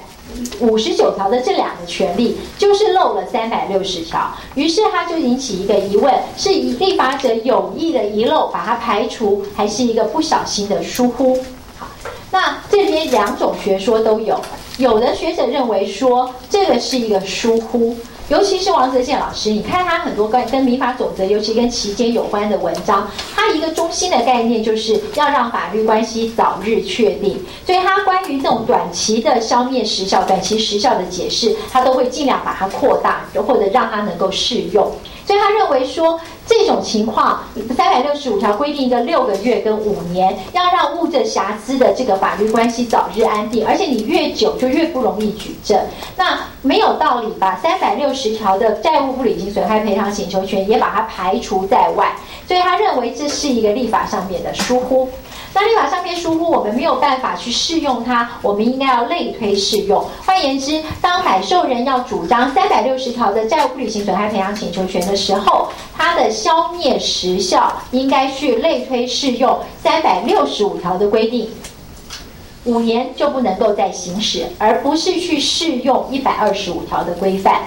五十九条的这两个权利，就是漏了三百六十条。于是它就引起一个疑问：是立法者有意的遗漏把它排除，还是一个不小心的疏忽？好，那这边两种学说都有。有的学者认为说这个是一个疏忽。尤其是王泽健老师，你看他很多跟跟民法总则，尤其跟期间有关的文章，他一个中心的概念就是要让法律关系早日确定，所以他关于这种短期的消灭时效、短期时效的解释，他都会尽量把它扩大，或者让它能够适用。所以他认为说，这种情况，三百六十五条规定一个六个月跟五年，要让物证瑕疵的这个法律关系早日安定，而且你越久就越不容易举证。那没有道理把三百六十条的债务不履行损害赔偿请求权也把它排除在外，所以他认为这是一个立法上面的疏忽。那立法上面疏忽，我们没有办法去适用它，我们应该要类推适用。换言之，当买受人要主张三百六十条的债务不履行损害赔偿请求权的时候，他的消灭时效应该去类推适用三百六十五条的规定，五年就不能够再行使，而不是去适用一百二十五条的规范。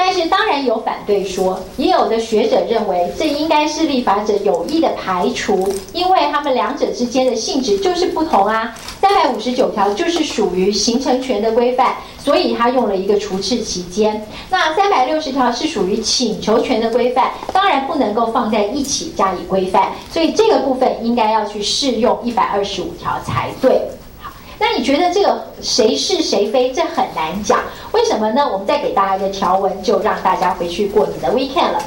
但是当然有反对说，也有的学者认为这应该是立法者有意的排除，因为他们两者之间的性质就是不同啊。三百五十九条就是属于形成权的规范，所以他用了一个除斥期间。那三百六十条是属于请求权的规范，当然不能够放在一起加以规范，所以这个部分应该要去适用一百二十五条才对。那你觉得这个谁是谁非？这很难讲，为什么呢？我们再给大家一个条文，就让大家回去过你的 weekend 了。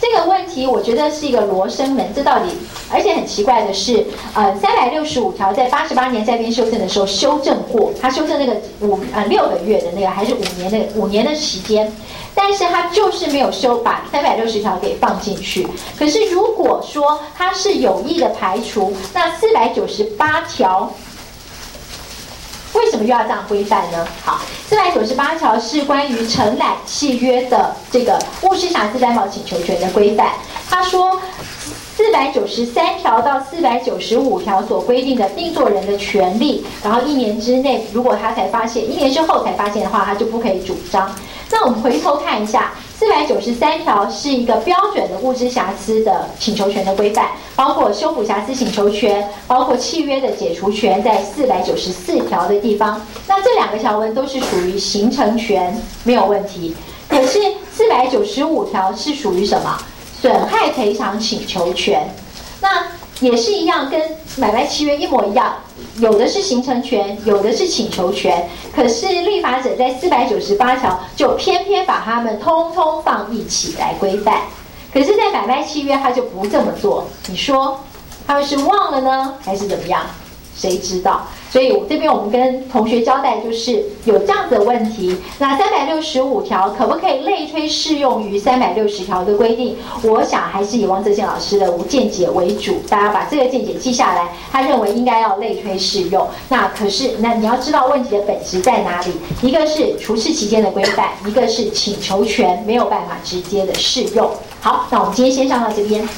这个问题我觉得是一个罗生门，这到底？而且很奇怪的是，呃，三百六十五条在八十八年在编修正的时候修正过，他修正那个五呃六个月的那个还是五年的五年的时间，但是他就是没有修把三百六十条给放进去。可是如果说他是有意的排除，那四百九十八条。为什么又要这样规范呢？好，四百九十八条是关于承揽契约的这个物事瑕疵担保请求权的规范。他说，四百九十三条到四百九十五条所规定的定作人的权利，然后一年之内如果他才发现，一年之后才发现的话，他就不可以主张。那我们回头看一下。四百九十三条是一个标准的物质瑕疵的请求权的规范，包括修补瑕疵请求权，包括契约的解除权，在四百九十四条的地方。那这两个条文都是属于形成权，没有问题。可是四百九十五条是属于什么？损害赔偿请求权。那也是一样，跟买卖契约一模一样。有的是形成权，有的是请求权，可是立法者在四百九十八条就偏偏把它们通通放一起来规范，可是，在买卖契约他就不这么做。你说他们是忘了呢，还是怎么样？谁知道？所以这边我们跟同学交代，就是有这样的问题。那三百六十五条可不可以类推适用于三百六十条的规定？我想还是以王泽宪老师的见解为主。大家把这个见解记下来。他认为应该要类推适用。那可是，那你要知道问题的本质在哪里？一个是除斥期间的规范，一个是请求权没有办法直接的适用。好，那我们今天先上到这边。